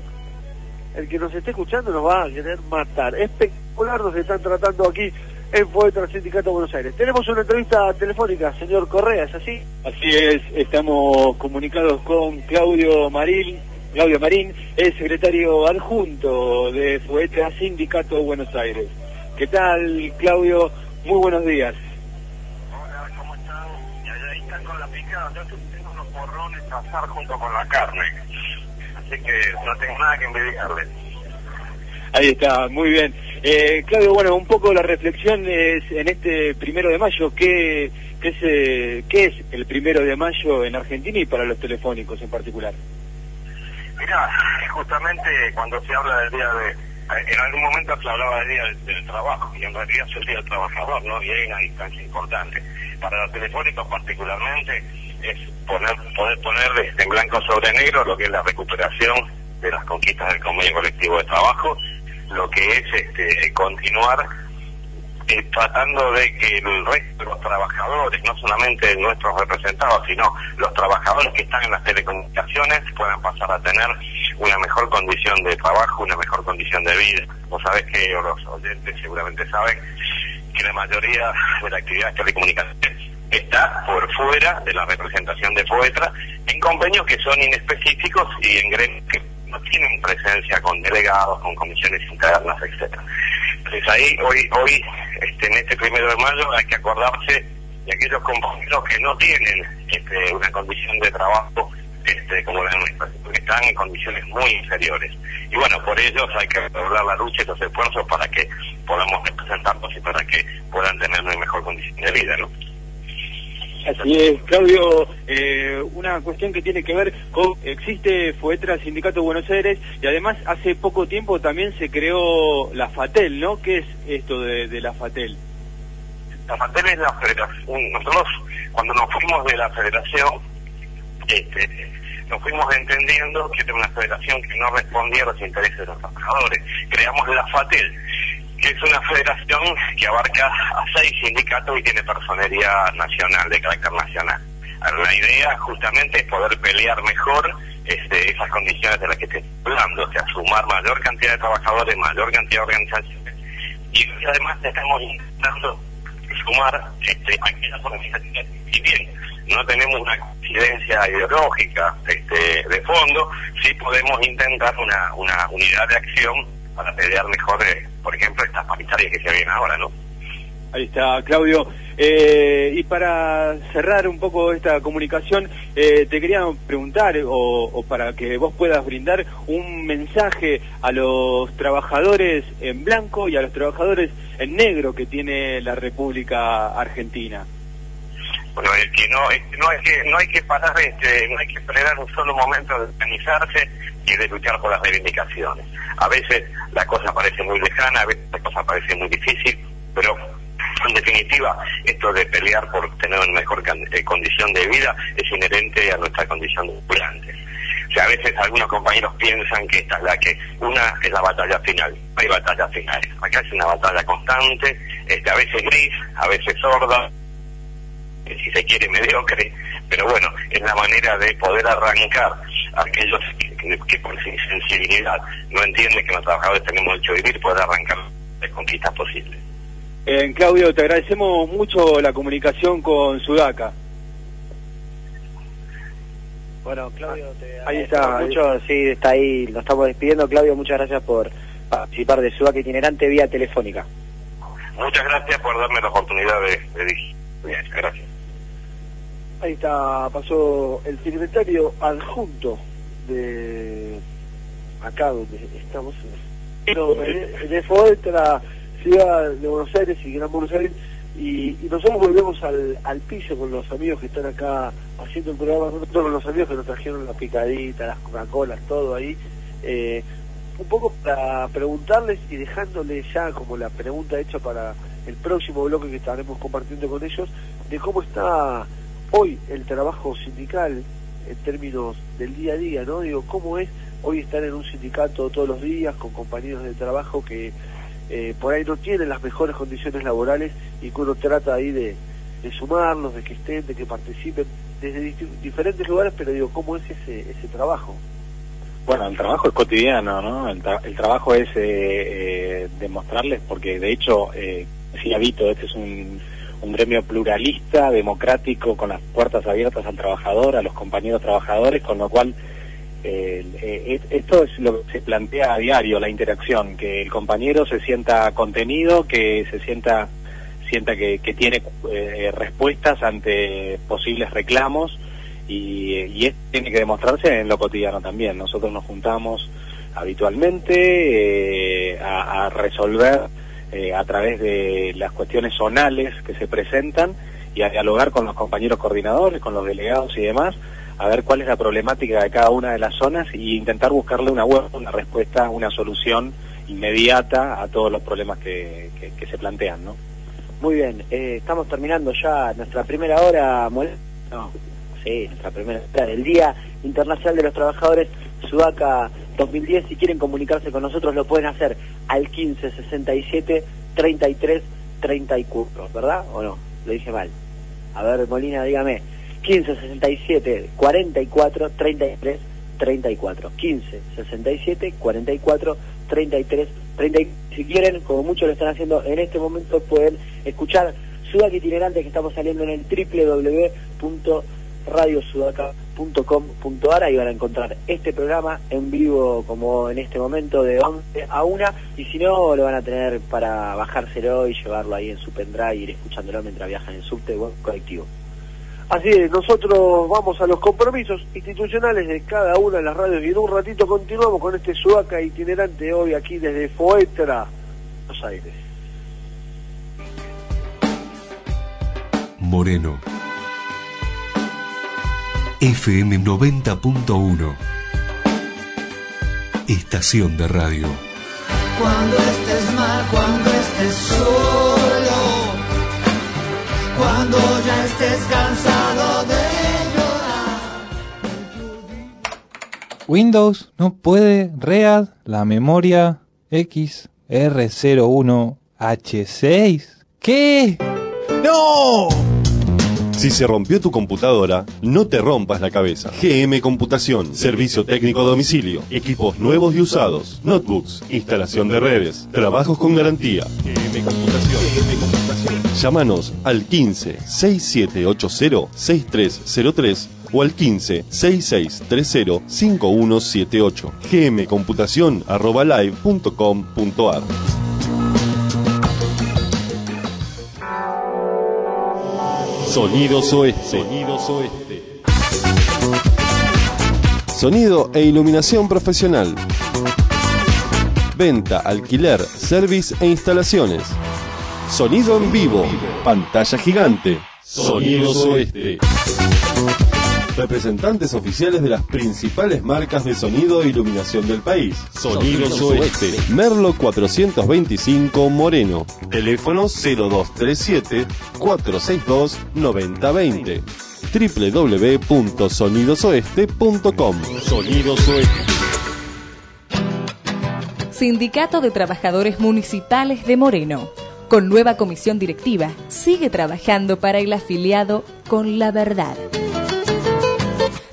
el que nos esté escuchando nos va a querer matar. Espectacular nos están tratando aquí en Poeta Sindicato de Buenos Aires. Tenemos una entrevista telefónica, señor Correa, ¿es así? Así es, estamos comunicados con Claudio Marín, Claudio Marín, el secretario adjunto de Fuetra Sindicato de Buenos Aires. ¿Qué tal, Claudio? Muy buenos días. Hola, ¿cómo están? Y allá ahí están con la picada. Yo tengo unos porrones a asar junto con la carne. Así que no tengo nada que envidiarles. Ahí está, muy bien. Eh, Claudio, bueno, un poco la reflexión es en este primero de mayo, ¿qué, qué, es, ¿qué es el primero de mayo en Argentina y para los telefónicos en particular? Mira, justamente cuando se habla del día de... En algún momento se hablaba del día del, trabajo y en realidad es el día del trabajador, ¿no? Y hay una distancia importante. Para los telefónicos particularmente es poner, poder poner en blanco sobre negro lo que es la recuperación de las conquistas del convenio colectivo de trabajo, lo que es este, continuar eh, tratando de que el resto de los trabajadores, no solamente nuestros representados, sino los trabajadores que están en las telecomunicaciones, puedan pasar a tener una mejor condición de trabajo, una mejor condición de vida. Vos sabés que, los oyentes seguramente saben, que la mayoría de la actividad de telecomunicaciones está por fuera de la representación de FOETRA en convenios que son inespecíficos y en gremios que no tienen presencia con delegados, con comisiones internas, etcétera. Entonces ahí, hoy, hoy, este, en este primero de mayo, hay que acordarse de aquellos compañeros que no tienen este, una condición de trabajo este, como la nuestra, porque están en condiciones muy inferiores. Y bueno, por ellos hay que redoblar la lucha y los esfuerzos para que podamos representarnos y para que puedan tener una mejor condición de vida, ¿no? Así es, Claudio, eh, una cuestión que tiene que ver con, existe FUETRA Sindicato de Buenos Aires y además hace poco tiempo también se creó la FATEL, ¿no? ¿Qué es esto de, la FATEL? La FATEL es la federación, nosotros cuando nos fuimos de la federación, este, nos fuimos entendiendo que era una federación que no respondía a los intereses de los trabajadores. Creamos la FATEL, que es una federación que abarca a seis sindicatos y tiene personería nacional, de carácter nacional. La idea justamente es poder pelear mejor este, esas condiciones de las que estoy hablando, o sea, sumar mayor cantidad de trabajadores, mayor cantidad de organizaciones, y además estamos intentando sumar este, aquellas organizaciones, si bien no tenemos una coincidencia ideológica este, de fondo, sí podemos intentar una, una unidad de acción para pelear mejor, eh, por ejemplo, estas paritarias que se vienen ahora, ¿no? Ahí está, Claudio. Eh, y para cerrar un poco esta comunicación, eh, te quería preguntar, o, para que vos puedas brindar un mensaje a los trabajadores en blanco y a los trabajadores en negro que tiene la República Argentina. Bueno, es que no, es, no, hay que, no hay que parar, este, no hay que frenar un solo momento de organizarse y de luchar por las reivindicaciones. A veces la cosa parece muy lejana, a veces la cosa parece muy difícil, pero en definitiva, esto de pelear por tener una mejor eh, condición de vida es inherente a nuestra condición de operantes. O sea, a veces algunos compañeros piensan que esta es la que, una es la batalla final, hay batalla final. Acá es una batalla constante, este, a veces gris, a veces sorda, si se quiere mediocre, pero bueno, es la manera de poder arrancar a aquellos que, que, que por su sensibilidad no entienden que los trabajadores tenemos derecho a vivir, poder arrancar las conquistas posibles. Eh, Claudio, te agradecemos mucho la comunicación con Sudaca. Bueno, Claudio, te ahí está, mucho, sí, está ahí, lo estamos despidiendo. Claudio, muchas gracias por participar de Sudaca itinerante vía telefónica. Muchas gracias por darme la oportunidad de, de dirigir. Bien, gracias. Ahí está, pasó el secretario adjunto de acá donde estamos, en, de Foetra, ciudad de Buenos Aires y Gran Buenos Aires, y, y, nosotros volvemos al, al piso con los amigos que están acá haciendo el programa, nosotros con los amigos que nos trajeron las picaditas, las Coca-Colas, todo ahí, eh, un poco para preguntarles y dejándoles ya como la pregunta hecha para el próximo bloque que estaremos compartiendo con ellos, de cómo está hoy el trabajo sindical en términos del día a día, ¿no? Digo, ¿cómo es hoy están en un sindicato todos los días con compañeros de trabajo que eh, por ahí no tienen las mejores condiciones laborales y que uno trata ahí de, sumarlos, de que estén, de que participen desde diferentes lugares, pero digo, ¿cómo es ese, ese trabajo? Bueno, el trabajo es cotidiano, ¿no? El, tra- el trabajo es eh, eh, demostrarles, porque de hecho, eh, habito, este es un, un gremio pluralista, democrático, con las puertas abiertas al trabajador, a los compañeros trabajadores, con lo cual eh, eh, es- esto es lo que se plantea a diario, la interacción, que el compañero se sienta contenido, que se sienta sienta que, tiene eh, respuestas ante posibles reclamos y, esto tiene que demostrarse en lo cotidiano también. Nosotros nos juntamos habitualmente a resolver eh, a través de las cuestiones zonales que se presentan y a dialogar con los compañeros coordinadores, con los delegados y demás, a ver cuál es la problemática de cada una de las zonas y intentar buscarle una buena una respuesta, una solución inmediata a todos los problemas que, que- que se plantean, ¿no? Muy bien, eh, estamos terminando ya nuestra primera hora, no, sí, nuestra primera hora del Día Internacional de los Trabajadores Sudaca 2010. Si quieren comunicarse con nosotros lo pueden hacer al 15 67 33 34, ¿verdad? ¿O no? Lo dije mal. A ver, Molina, dígame. 15 67 44 33 34. 15 67 44 33 34. Si quieren, como muchos lo están haciendo en este momento, pueden escuchar Sudaca Itinerante que estamos saliendo en el www.radiosudaca.com.ar. Ahí van a encontrar este programa en vivo como en este momento de 11 a 1 y si no lo van a tener para bajárselo y llevarlo ahí en su pendrive y ir escuchándolo mientras viajan en subte o colectivo. Así es, nosotros vamos a los compromisos institucionales de cada una de las radios y en un ratito continuamos con este Sudaca itinerante hoy aquí desde Foetra, Buenos Aires. Moreno. FM 90.1. Estación de radio. Cuando estés mal, cuando estés solo, cuando ya estés cansado de Windows no puede read la memoria XR01H6. ¿Qué? ¡No! Si se rompió tu computadora, no te rompas la cabeza. GM Computación, servicio técnico a domicilio, equipos nuevos y usados, notebooks, instalación de redes, trabajos con garantía. GM Computación. Llámanos al 15 6780 6303 o al 15 6630 5178 gmcomputación Sonidos Oeste. Sonidos Oeste. Sonido e iluminación profesional. Venta, alquiler, service e instalaciones. Sonido en vivo. Pantalla gigante. Sonidos Oeste. Representantes oficiales de las principales marcas de sonido e iluminación del país. Sonidos Oeste. Merlo 425 Moreno. Teléfono 0237 462 9020 www.sonidosoeste.com Sonidos Oeste. Sindicato de Trabajadores Municipales de Moreno. Con nueva comisión directiva, sigue trabajando para el afiliado con la verdad.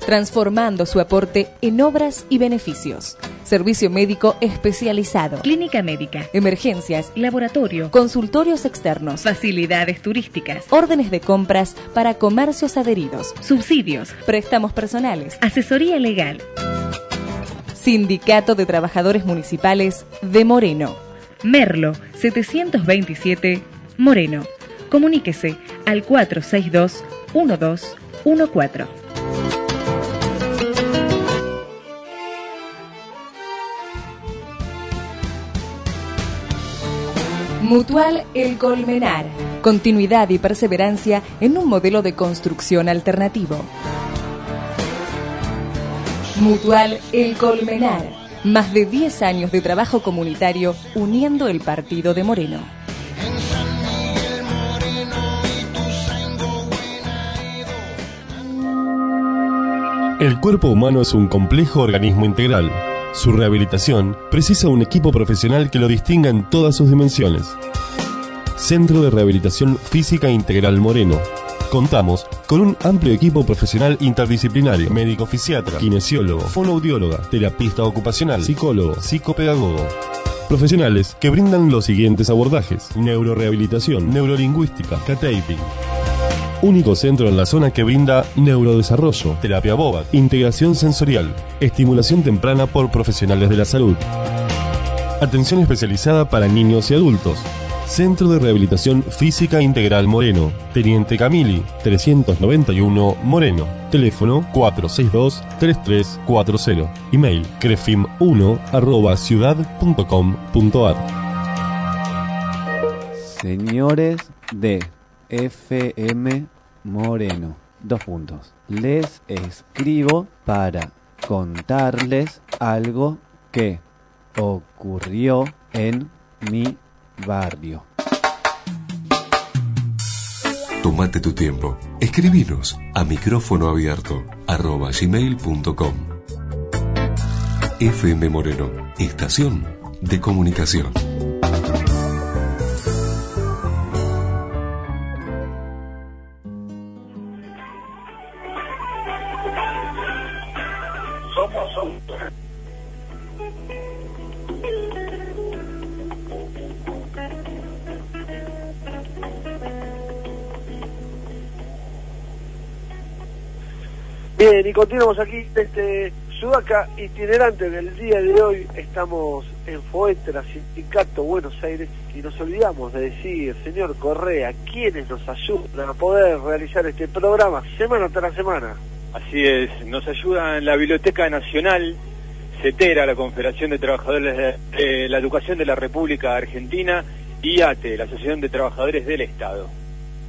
Transformando su aporte en obras y beneficios. Servicio médico especializado. Clínica médica. Emergencias. Laboratorio. Consultorios externos. Facilidades turísticas. Órdenes de compras para comercios adheridos. Subsidios. Préstamos personales. Asesoría legal. Sindicato de Trabajadores Municipales de Moreno. Merlo 727 Moreno. Comuníquese al 462 1214. Mutual El Colmenar. Continuidad y perseverancia en un modelo de construcción alternativo. Mutual El Colmenar. Más de 10 años de trabajo comunitario uniendo el partido de Moreno. El cuerpo humano es un complejo organismo integral Su rehabilitación precisa un equipo profesional que lo distinga en todas sus dimensiones. Centro de Rehabilitación Física Integral Moreno. Contamos con un amplio equipo profesional interdisciplinario, médico fisiatra, kinesiólogo, fonoaudióloga, terapista ocupacional, psicólogo, psicopedagogo. Profesionales que brindan los siguientes abordajes: neurorehabilitación, neurolingüística, cataping. Único centro en la zona que brinda neurodesarrollo, terapia boba, integración sensorial, estimulación temprana por profesionales de la salud. Atención especializada para niños y adultos. Centro de Rehabilitación Física Integral Moreno, Teniente Camili, 391 Moreno. Teléfono 462-3340. Email crefim1 arroba ciudad.com.ar. Señores de FM Moreno. Dos puntos. Les escribo para contarles algo que ocurrió en mi barrio. Tómate tu tiempo. Escribinos a micrófono abierto arroba gmail.com. FM Moreno, estación de comunicación. Continuamos aquí desde Sudaca itinerante del día de hoy. Estamos en Foetra, Sindicato Buenos Aires, y nos olvidamos de decir, señor Correa, quiénes nos ayudan a poder realizar este programa semana tras semana. Así es, nos ayuda en la Biblioteca Nacional, CETERA, la Confederación de Trabajadores de, de la Educación de la República Argentina, y ATE, la Asociación de Trabajadores del Estado.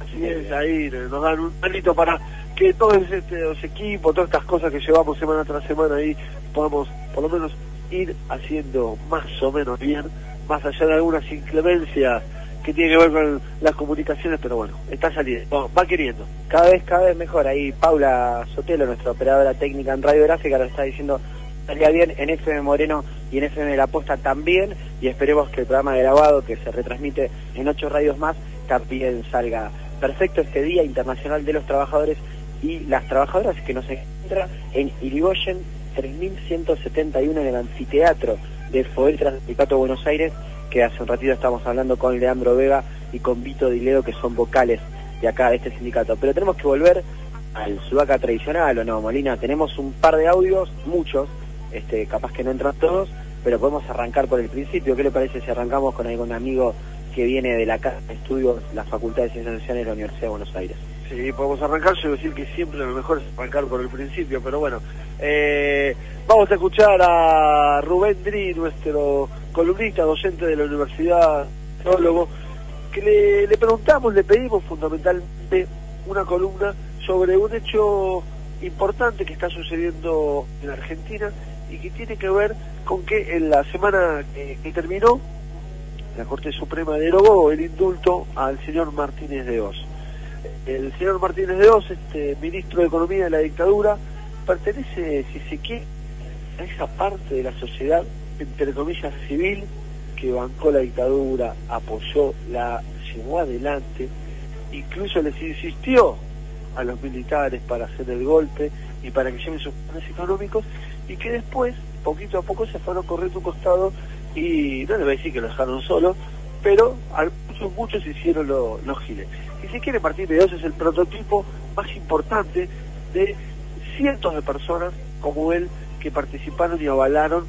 Así es, ahí nos dan un manito para que todos estos equipos, todas estas cosas que llevamos semana tras semana ahí, podamos por lo menos ir haciendo más o menos bien, más allá de algunas inclemencias que tienen que ver con las comunicaciones, pero bueno, está saliendo, va queriendo. Cada vez, cada vez mejor. Ahí Paula Sotelo, nuestra operadora técnica en radiográfica, nos está diciendo salía bien en FM Moreno y en FM La Posta también y esperemos que el programa grabado que se retransmite en ocho radios más también salga perfecto este Día Internacional de los Trabajadores y las Trabajadoras que nos encuentra en Irigoyen 3171 en el anfiteatro de Foeltra Sindicato Buenos Aires que hace un ratito estamos hablando con Leandro Vega y con Vito Diledo que son vocales de acá de este sindicato. Pero tenemos que volver al sudaca tradicional o no Molina tenemos un par de audios muchos este capaz que no entran todos pero podemos arrancar por el principio. ¿qué le parece si arrancamos con algún amigo que viene de la casa de estudios la Facultad de Ciencias Sociales de la Universidad de Buenos Aires Sí, podemos arrancar, yo decir que siempre lo mejor es arrancar por el principio, pero bueno, eh, vamos a escuchar a Rubén Dri, nuestro columnista, docente de la Universidad, teólogo, que le, le preguntamos, le pedimos fundamentalmente una columna sobre un hecho importante que está sucediendo en Argentina y que tiene que ver con que en la semana que, que terminó, la Corte Suprema derogó el indulto al señor Martínez de Oz el señor Martínez de Oz, este ministro de Economía de la dictadura, pertenece, si se quiere, a esa parte de la sociedad, entre comillas, civil, que bancó la dictadura, apoyó, la llevó adelante, incluso les insistió a los militares para hacer el golpe y para que lleven sus planes económicos, y que después, poquito a poco, se fueron corriendo un costado y no le voy a decir que lo dejaron solo, pero muchos, muchos hicieron lo- los giles. Si quiere, Martín de Oz es el prototipo más importante de cientos de personas como él que participaron y avalaron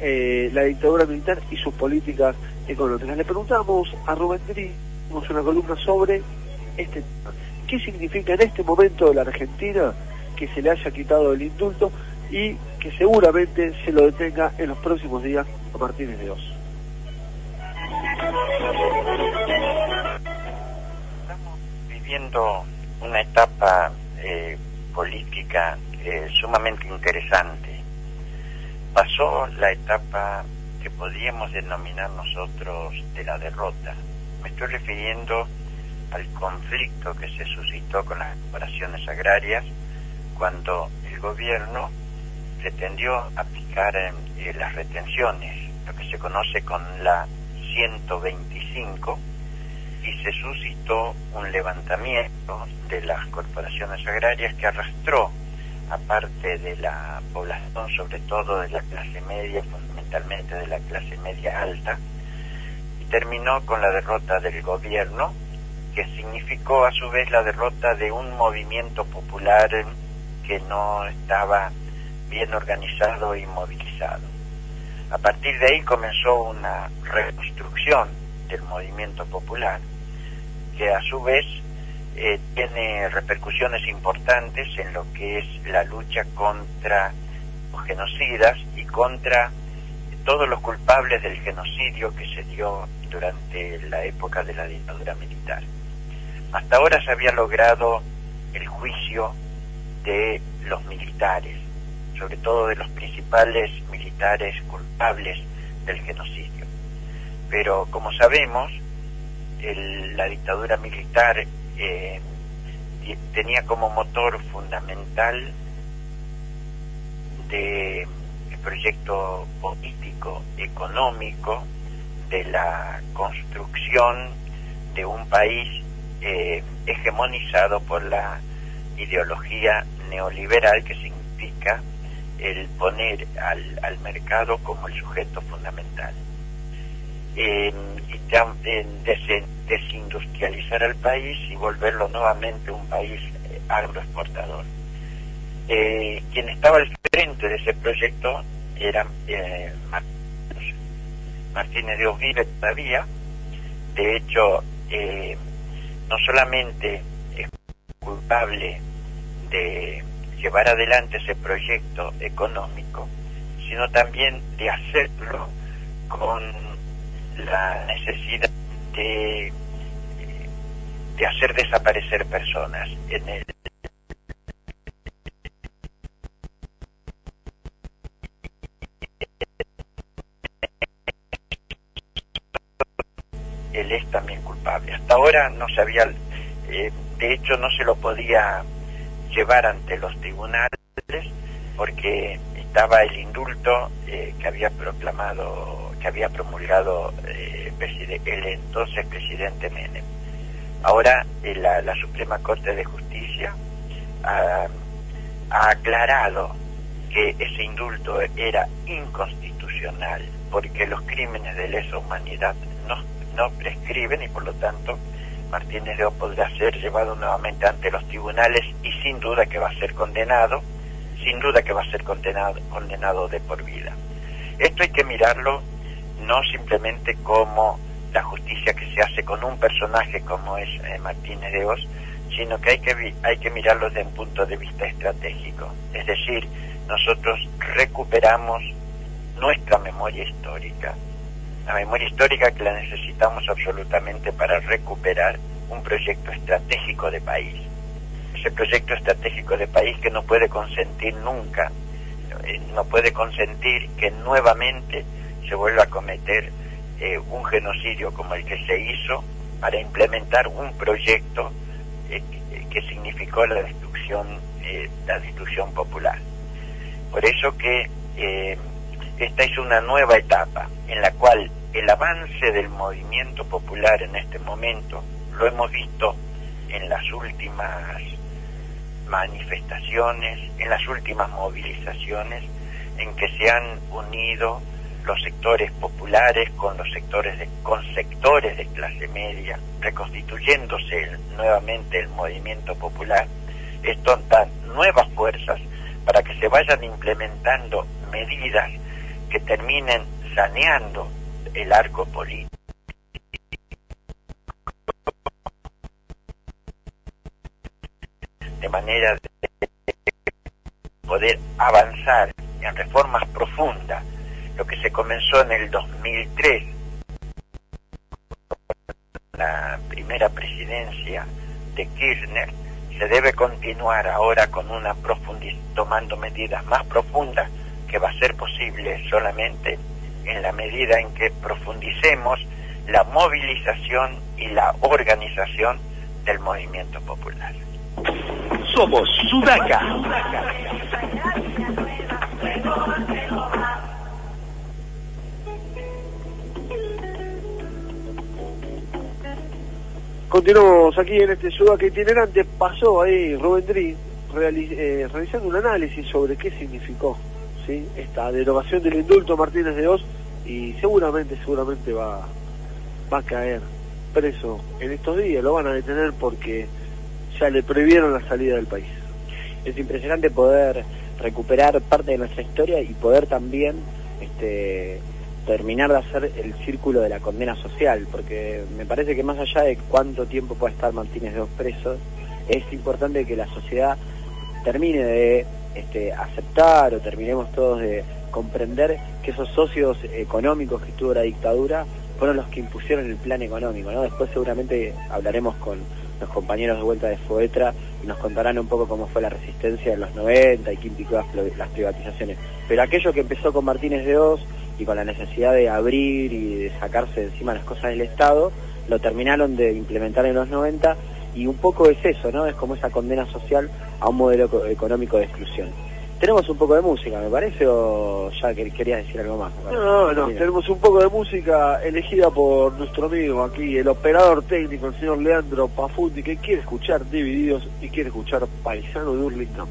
eh, la dictadura militar y sus políticas económicas. Le preguntamos a Rubén Dri, hicimos una columna sobre este tema. ¿Qué significa en este momento de la Argentina que se le haya quitado el indulto y que seguramente se lo detenga en los próximos días a Martínez de Oz? Viviendo una etapa eh, política eh, sumamente interesante. Pasó la etapa que podríamos denominar nosotros de la derrota. Me estoy refiriendo al conflicto que se suscitó con las operaciones agrarias cuando el gobierno pretendió aplicar eh, las retenciones, lo que se conoce con la 125, y se suscitó un levantamiento de las corporaciones agrarias que arrastró a parte de la población, sobre todo de la clase media, fundamentalmente de la clase media alta, y terminó con la derrota del gobierno, que significó a su vez la derrota de un movimiento popular que no estaba bien organizado y movilizado. A partir de ahí comenzó una reconstrucción del movimiento popular, que a su vez eh, tiene repercusiones importantes en lo que es la lucha contra los genocidas y contra todos los culpables del genocidio que se dio durante la época de la dictadura militar. Hasta ahora se había logrado el juicio de los militares, sobre todo de los principales militares culpables del genocidio. Pero como sabemos, la dictadura militar eh, tenía como motor fundamental del proyecto político, económico, de la construcción de un país eh, hegemonizado por la ideología neoliberal que significa el poner al, al mercado como el sujeto fundamental. Eh, y desindustrializar al país y volverlo nuevamente un país eh, agroexportador. Eh, quien estaba al frente de ese proyecto era eh, Martínez de Ovide todavía. De hecho, eh, no solamente es culpable de llevar adelante ese proyecto económico, sino también de hacerlo con la necesidad de, de hacer desaparecer personas. En el, él es también culpable. Hasta ahora no se había, eh, de hecho no se lo podía llevar ante los tribunales porque estaba el indulto eh, que había proclamado, que había promulgado eh, el entonces presidente Menem. Ahora eh, la, la, Suprema Corte de Justicia ha, ha aclarado que ese indulto era inconstitucional porque los crímenes de lesa humanidad no, no prescriben y por lo tanto Martínez León podrá ser llevado nuevamente ante los tribunales y sin duda que va a ser condenado, sin duda que va a ser condenado, condenado de por vida. Esto hay que mirarlo no simplemente como la justicia que se hace con un personaje como es eh, Martínez de Oz, sino que hay que hay que mirarlo desde un punto de vista estratégico. Es decir, nosotros recuperamos nuestra memoria histórica, la memoria histórica que la necesitamos absolutamente para recuperar un proyecto estratégico de país. Ese proyecto estratégico de país que no puede consentir nunca, eh, no puede consentir que nuevamente se vuelva a cometer eh, un genocidio como el que se hizo para implementar un proyecto eh, que significó la destrucción, eh, la destrucción popular. Por eso que esta es una nueva etapa en la cual el avance del movimiento popular en este momento lo hemos visto en las últimas manifestaciones, en las últimas movilizaciones, en que se han unido los sectores populares con los sectores de, con sectores de clase media, reconstituyéndose nuevamente el movimiento popular. Esto da nuevas fuerzas para que se vayan implementando medidas que terminen saneando el arco político. de manera de poder avanzar en reformas profundas, lo que se comenzó en el 2003, la primera presidencia de Kirchner, se debe continuar ahora con una tomando medidas más profundas que va a ser posible solamente en la medida en que profundicemos la movilización y la organización del movimiento popular. Somos Sudaca. Continuamos aquí en este Sudaca itinerante. Pasó ahí Rubén Dri reali- eh, realizando un análisis sobre qué significó esta derogación del indulto Martínez de Oz y seguramente, seguramente va, va a caer preso en estos días. Lo van a detener porque ya le previeron la salida del país. Es impresionante poder recuperar parte de nuestra historia y poder también este, terminar de hacer el círculo de la condena social, porque me parece que más allá de cuánto tiempo pueda estar Martínez de Oz preso, es importante que la sociedad termine de este, aceptar o terminemos todos de comprender que esos socios económicos que tuvo la dictadura fueron los que impusieron el plan económico, ¿no? Después seguramente hablaremos con los compañeros de vuelta de Foetra y nos contarán un poco cómo fue la resistencia en los 90 y las, plo- las privatizaciones. Pero aquello que empezó con Martínez de Oz y con la necesidad de abrir y de sacarse de encima las cosas del Estado, lo terminaron de implementar en los 90 y un poco es eso, ¿no? Es como esa condena social a un modelo eco- económico de exclusión. Tenemos un poco de música, me parece, o ya que- querías decir algo más. No, no, Mira. tenemos un poco de música elegida por nuestro amigo aquí, el operador técnico, el señor Leandro Pafundi, que quiere escuchar Divididos y quiere escuchar Paisano de Hurlingham.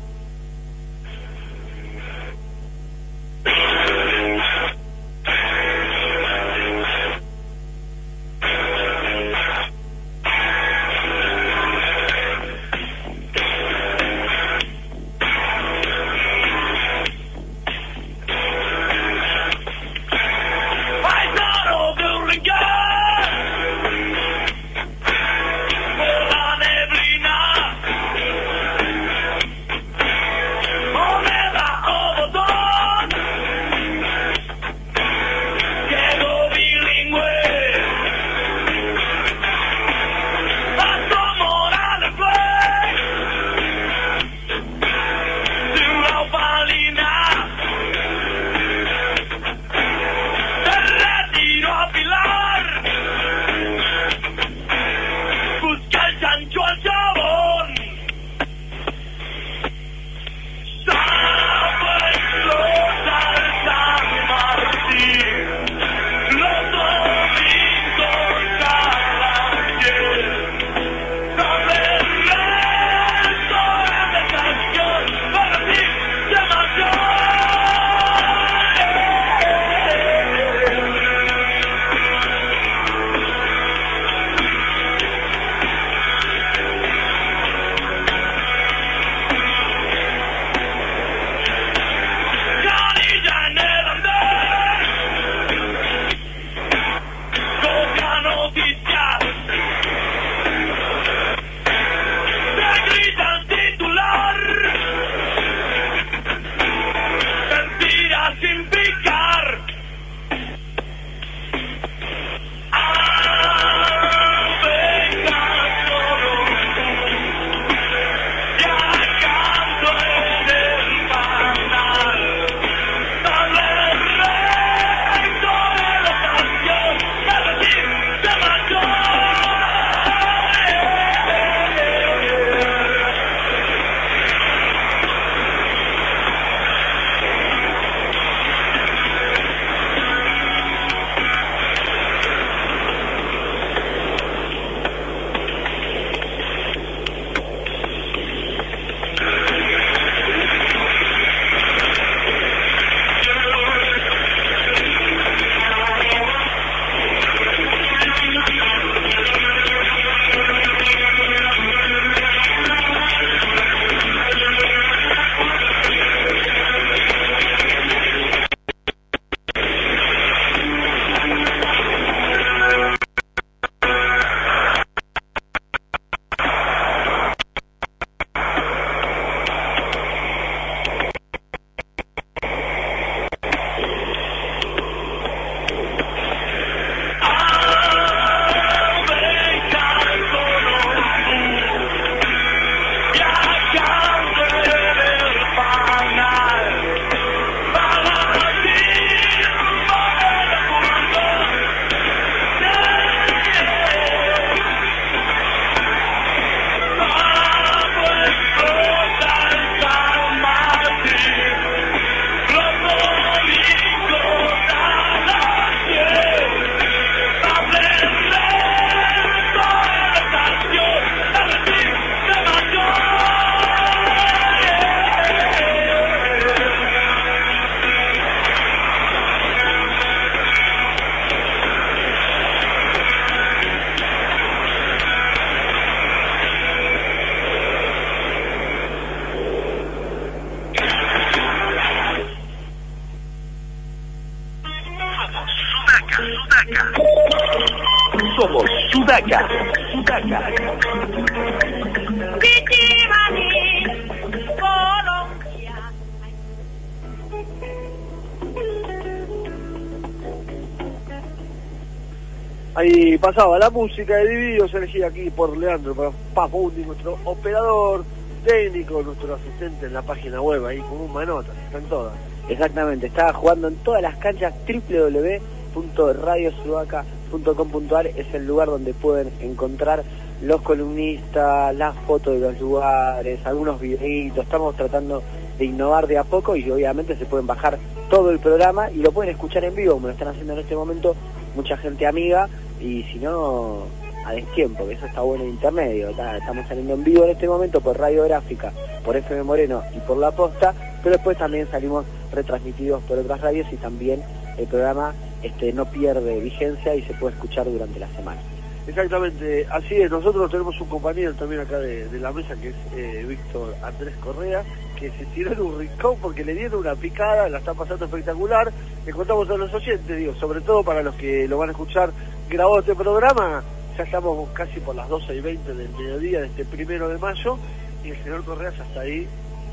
Pasaba la música de Divididos, elegida aquí por Leandro Papundi, nuestro operador técnico, nuestro asistente en la página web, ahí con un manota, están todas. Exactamente, estaba jugando en todas las canchas www.radiosudaca.com.ar es el lugar donde pueden encontrar los columnistas, las fotos de los lugares, algunos videitos, estamos tratando de innovar de a poco y obviamente se pueden bajar todo el programa y lo pueden escuchar en vivo, como lo están haciendo en este momento mucha gente amiga y si no a destiempo, que eso está bueno en intermedio, estamos saliendo en vivo en este momento por Radio Gráfica, por FM Moreno y por La Posta, pero después también salimos retransmitidos por otras radios y también el programa este no pierde vigencia y se puede escuchar durante la semana. Exactamente, así es. Nosotros tenemos un compañero también acá de, de la mesa que es eh, Víctor Andrés Correa, que se tiró en un rincón porque le dieron una picada, la está pasando espectacular. Le contamos a los oyentes, digo, sobre todo para los que lo van a escuchar grabado este programa. Ya estamos casi por las 12 y 20 del mediodía de este primero de mayo y el señor Correa ya está ahí.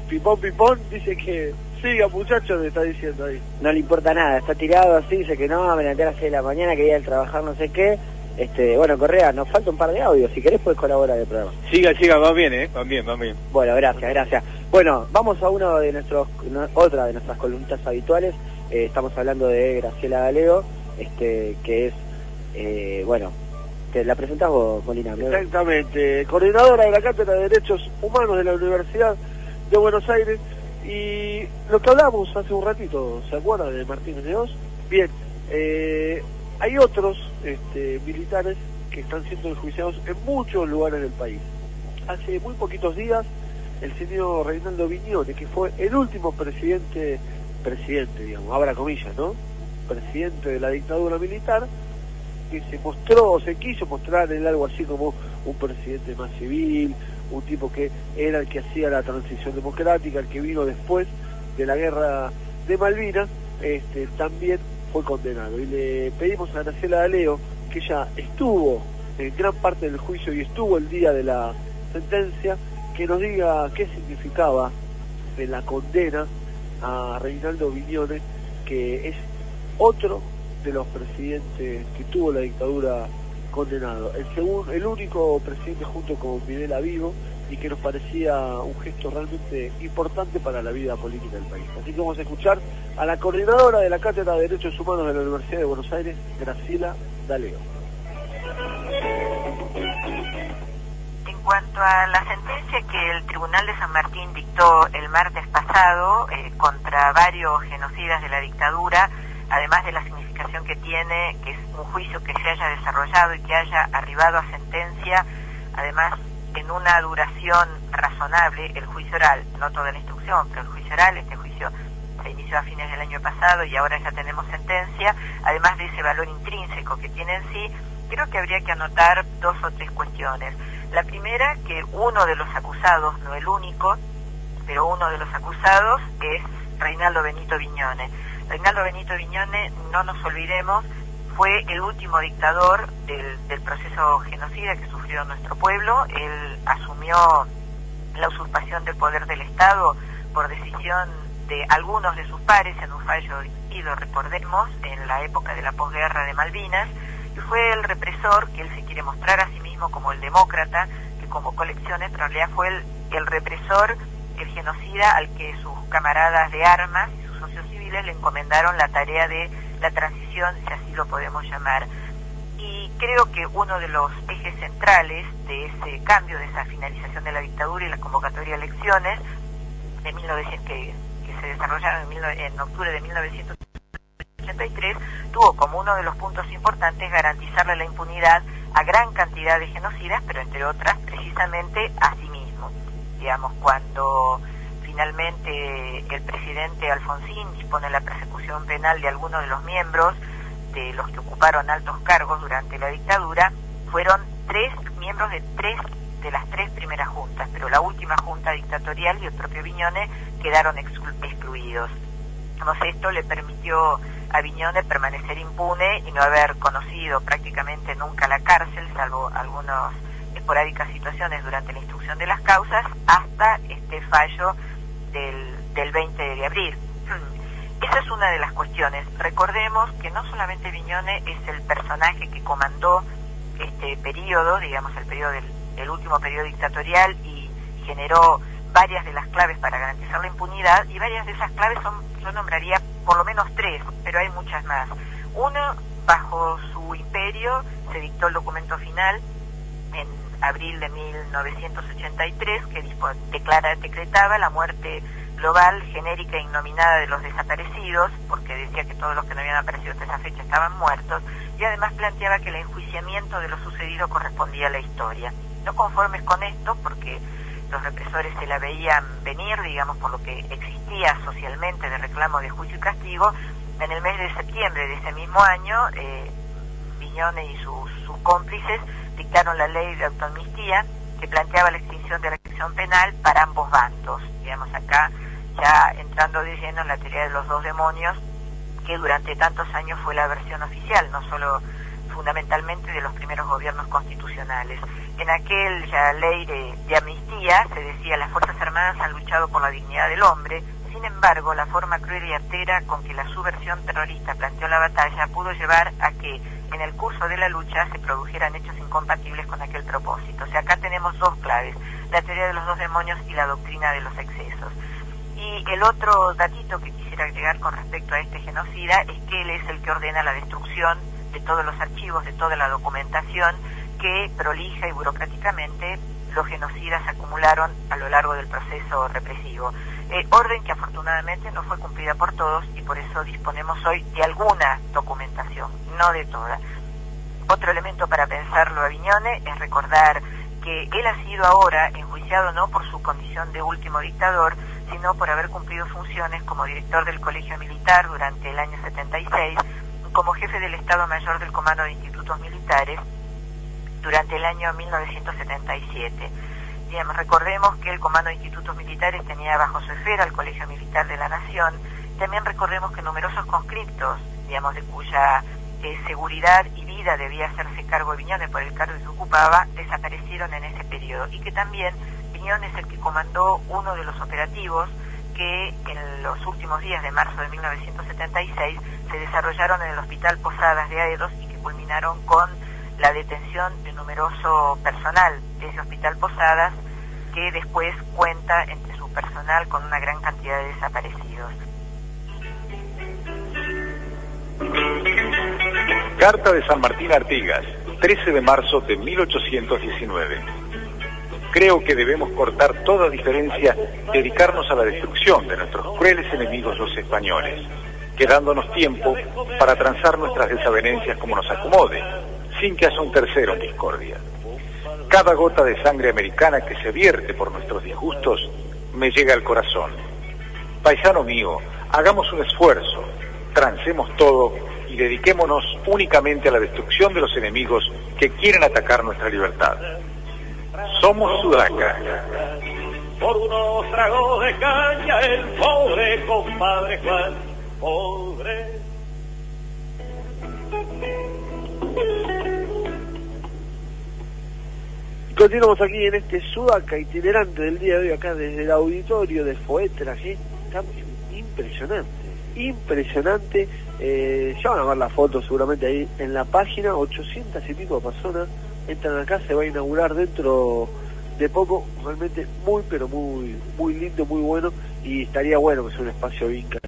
Pipón, pipón, dice que siga muchachos, le está diciendo ahí. No le importa nada, está tirado así, dice que no, me levanté a las 6 de la mañana, quería ir a trabajar no sé qué. Este, bueno, Correa, nos falta un par de audios, si querés puedes colaborar en el programa. Siga, siga, va bien, ¿eh? Va bien, va bien. Bueno, gracias, gracias. Bueno, vamos a uno de nuestros, no- otra de nuestras columnistas habituales. Eh, estamos hablando de Graciela Galego, este, que es, eh, bueno, te la presentás vos, Molina. ¿no? Exactamente, coordinadora de la Cátedra de Derechos Humanos de la Universidad de Buenos Aires. Y lo que hablamos hace un ratito, ¿se acuerda de Martínez de Oz? Bien, eh, hay otros este, militares que están siendo enjuiciados en muchos lugares del país. Hace muy poquitos días, el señor Reinaldo Viñone, que fue el último presidente, presidente, digamos, abra comillas, ¿no? Presidente de la dictadura militar, que se mostró, se quiso mostrar en algo así como un presidente más civil, un tipo que era el que hacía la transición democrática, el que vino después de la guerra de Malvinas, este, también fue condenado. Y le pedimos a Graciela Daleo, que ella estuvo en gran parte del juicio y estuvo el día de la sentencia, que nos diga qué significaba de la condena a Reinaldo Viñone, que es otro de los presidentes que tuvo la dictadura condenado. El, segun- el único presidente junto con Videla Vivo y que nos parecía un gesto realmente importante para la vida política del país. Así que vamos a escuchar a la coordinadora de la Cátedra de Derechos Humanos de la Universidad de Buenos Aires, Graciela Daleo. En cuanto a la sentencia que el Tribunal de San Martín dictó el martes pasado eh, contra varios genocidas de la dictadura, además de la significación que tiene, que es un juicio que se haya desarrollado y que haya arribado a sentencia, además en una duración razonable, el juicio oral, no toda la instrucción, pero el juicio oral, este juicio se inició a fines del año pasado y ahora ya tenemos sentencia, además de ese valor intrínseco que tiene en sí, creo que habría que anotar dos o tres cuestiones. La primera, que uno de los acusados, no el único, pero uno de los acusados es Reinaldo Benito Viñone. Reinaldo Benito Viñone, no nos olvidemos, fue el último dictador del, proceso genocida que sufrió nuestro pueblo. Él asumió la usurpación del poder del Estado por decisión de algunos de sus pares en un fallo dictado, recordemos, en la época de la posguerra de Malvinas, y fue el represor que él se quiere mostrar a sí mismo como el demócrata que convocó elecciones, pero en realidad fue el, el represor, el genocida al que sus camaradas de armas y sus socios civiles le encomendaron la tarea de la transición, si así lo podemos llamar. Y creo que uno de los ejes centrales de ese cambio, de esa finalización de la dictadura y la convocatoria de elecciones de 1900, que, se desarrollaron en octubre de 1983, tuvo como uno de los puntos importantes garantizarle la impunidad a gran cantidad de genocidas, pero entre otras precisamente a sí mismo. Digamos, cuando finalmente el presidente Alfonsín dispone la penal de algunos de los miembros de los que ocuparon altos cargos durante la dictadura, fueron tres miembros de tres de las tres primeras juntas, pero la última junta dictatorial y el propio Viñone quedaron exclu- excluidos. Entonces, esto le permitió a Viñone permanecer impune y no haber conocido prácticamente nunca la cárcel, salvo algunos esporádicas situaciones durante la instrucción de las causas hasta este fallo del 20 de abril. Esa es una de las cuestiones. Recordemos que no solamente Viñone es el personaje que comandó este periodo, digamos el periodo del el último periodo dictatorial y generó varias de las claves para garantizar la impunidad y varias de esas claves son, yo nombraría por lo menos tres, pero hay muchas más. Uno, bajo su imperio se dictó el documento final en abril de 1983 que declara, decretaba la muerte global, genérica e innominada de los desaparecidos, porque decía que todos los que no habían aparecido hasta esa fecha estaban muertos, y además planteaba que el enjuiciamiento de lo sucedido correspondía a la historia. No conformes con esto, porque los represores se la veían venir, digamos, por lo que existía socialmente de reclamo de juicio y castigo, en el mes de septiembre de ese mismo año, eh, Viñone y sus, cómplices dictaron la ley de autoamnistía que planteaba la extinción de la acción penal para ambos bandos. Digamos, acá ya entrando de lleno en la teoría de los dos demonios, que durante tantos años fue la versión oficial, no solo fundamentalmente de los primeros gobiernos constitucionales. En aquella ley de, amnistía se decía las Fuerzas Armadas han luchado por la dignidad del hombre, sin embargo la forma cruel y artera con que la subversión terrorista planteó la batalla pudo llevar a que en el curso de la lucha se produjeran hechos incompatibles con aquel propósito. O sea, acá tenemos dos claves, la teoría de los dos demonios y la doctrina de los excesos. Y el otro datito que quisiera agregar con respecto a este genocida es que él es el que ordena la destrucción de todos los archivos, de toda la documentación que prolija y burocráticamente los genocidas acumularon a lo largo del proceso represivo. Eh, orden que afortunadamente no fue cumplida por todos y por eso disponemos hoy de alguna documentación, no de toda. Otro elemento para pensarlo a Viñone es recordar que él ha sido ahora enjuiciado no por su condición de último dictador, sino por haber cumplido funciones como director del Colegio Militar durante el año 76, como jefe del Estado Mayor del Comando de Institutos Militares durante el año 1977. Digamos, recordemos que el Comando de Institutos Militares tenía bajo su esfera el Colegio Militar de la Nación. También recordemos que numerosos conscriptos, digamos, de cuya eh, seguridad y vida debía hacerse cargo de Viñones por el cargo que ocupaba, desaparecieron en ese periodo. Y que también Es el que comandó uno de los operativos que en los últimos días de marzo de 1976 se desarrollaron en el Hospital Posadas de Aedos y que culminaron con la detención de numeroso personal de ese hospital Posadas, que después cuenta entre su personal con una gran cantidad de desaparecidos. Carta de San Martín Artigas, 13 de marzo de 1819. Creo que debemos cortar toda diferencia, dedicarnos a la destrucción de nuestros crueles enemigos los españoles, quedándonos tiempo para transar nuestras desavenencias como nos acomode, sin que haya un tercero en discordia. Cada gota de sangre americana que se vierte por nuestros disgustos me llega al corazón. Paisano mío, hagamos un esfuerzo, transemos todo y dediquémonos únicamente a la destrucción de los enemigos que quieren atacar nuestra libertad. Somos Sudaca. Por unos tragos de caña, el pobre compadre Juan, pobre. Continuamos aquí en este Sudaca itinerante del día de hoy, acá desde el auditorio de Foetra, ¿sí? Está impresionante, impresionante. Eh, ya van a ver la foto seguramente ahí en la página, 800 y pico personas entran acá, se va a inaugurar dentro de poco, realmente muy, pero muy, muy lindo, muy bueno, y estaría bueno que sea un espacio vinca.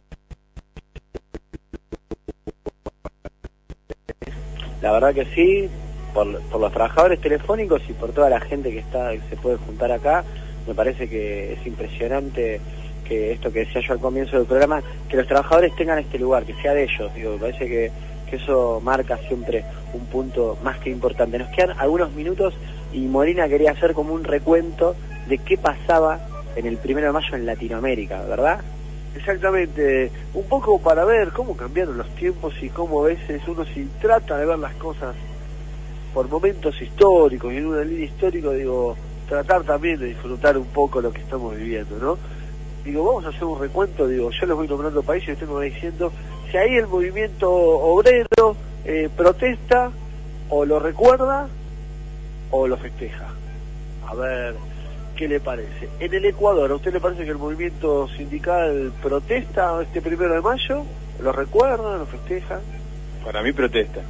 La verdad que sí, por, por, los trabajadores telefónicos y por toda la gente que está que se puede juntar acá, me parece que es impresionante que esto que decía yo al comienzo del programa, que los trabajadores tengan este lugar, que sea de ellos, digo, me parece que, que eso marca siempre un punto más que importante. Nos quedan algunos minutos y Morina quería hacer como un recuento de qué pasaba en el primero de mayo en Latinoamérica, ¿verdad? Exactamente, un poco para ver cómo cambiaron los tiempos y cómo a veces uno si trata de ver las cosas por momentos históricos y en una línea histórica, digo, tratar también de disfrutar un poco lo que estamos viviendo, ¿no? Digo, vamos a hacer un recuento, digo, yo les voy nombrando países y ustedes me van diciendo si ahí el movimiento obrero eh, protesta o lo recuerda o lo festeja? A ver, ¿qué le parece? En el Ecuador, ¿a usted le parece que el movimiento sindical protesta este primero de mayo? ¿Lo recuerda? ¿Lo festeja? Para mí protesta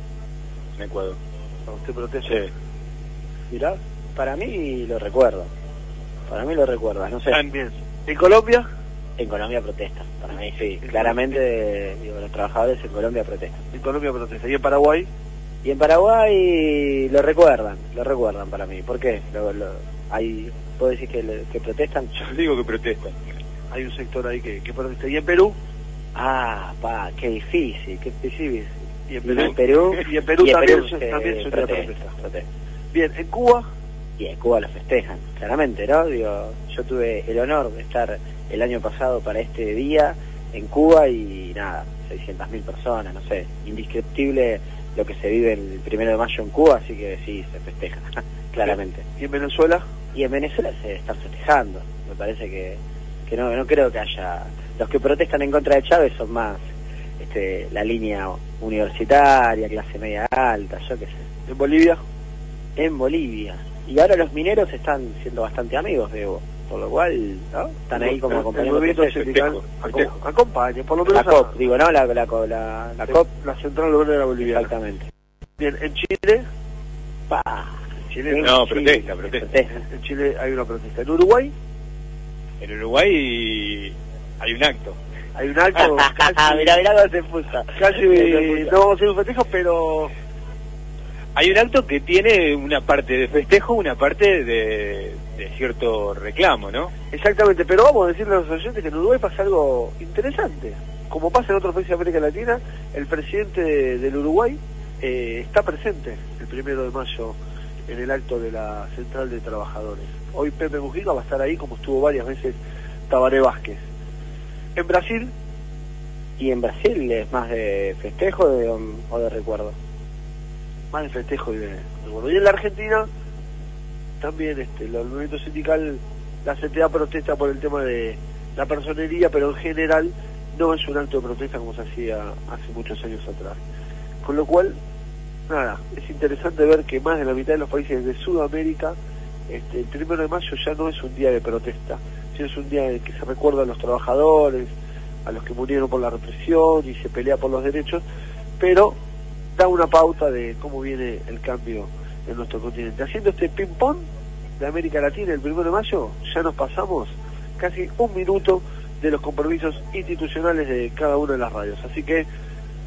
en Ecuador. ¿A usted protesta? Sí. ¿Mirá? Para mí lo recuerdo. Para mí lo recuerda, no sé. Bien. ¿En Colombia? En Colombia protesta. Para mí sí. Claramente, digo, los trabajadores en Colombia protestan. En Colombia protesta. ¿Y en Paraguay? Y en Paraguay lo recuerdan, lo recuerdan para mí. ¿Por qué? Lo, lo- hay, ¿Puedo decir que, protestan? Yo digo que protestan. Hay un sector ahí que, que protesta. ¿Y en Perú? Ah, pa, qué difícil, qué difícil. Y en Y Perú, en Perú, y en Perú y en también, se también se protesta, protesta. protesta. Bien, ¿en Cuba? Y en Cuba lo festejan, claramente, ¿no? Digo, yo tuve el honor de estar el año pasado para este día en Cuba y nada, 600.000 personas, no sé, indescriptible lo que se vive el primero de mayo en Cuba, así que sí, se festeja, claramente. ¿Y en Venezuela? Y en Venezuela se está festejando, me parece que, que no, no creo que haya... Los que protestan en contra de Chávez son más este, la línea universitaria, clase media alta, yo qué sé. ¿En Bolivia? En Bolivia. Y ahora los mineros están siendo bastante amigos de Evo, por lo cual ¿no? están ahí como acompañando. el sindical acompaña, por lo La menos a- COP, digo, ¿no? La, la, la, la, la COP. la Central Obrera Boliviana. Exactamente. Bien, ¿en Chile? Pa. En Chile No, protesta, protesta. En Chile hay una protesta. ¿En Uruguay? En Uruguay hay un acto. Hay un acto casi, mirá, mirá cómo se puso. casi no vamos a hacer un festejo, pero Hay un acto que tiene una parte de festejo, una parte de, de cierto reclamo, ¿no? Exactamente, pero vamos a decirle a los oyentes que en Uruguay pasa algo interesante. Como pasa en otros países de América Latina, el presidente de- del Uruguay eh, está presente el primero de mayo en el acto de la Central de Trabajadores. Hoy Pepe Mujica va a estar ahí como estuvo varias veces Tabaré Vázquez. En Brasil, ¿Y en Brasil es más de festejo de- o de recuerdo? Más de festejo y de recuerdo. Y en la Argentina, también este, el movimiento sindical, la CTA protesta por el tema de la personería, pero en general no es un acto de protesta como se hacía hace muchos años atrás. Con lo cual, nada, es interesante ver que más de la mitad de los países de Sudamérica, este, el primero de mayo ya no es un día de protesta, sino es un día en el que se recuerda a los trabajadores, a los que murieron por la represión y se pelea por los derechos, pero da una pauta de cómo viene el cambio en nuestro continente. Haciendo este ping-pong de América Latina el primero de mayo, ya nos pasamos casi un minuto de los compromisos institucionales de cada una de las radios. Así que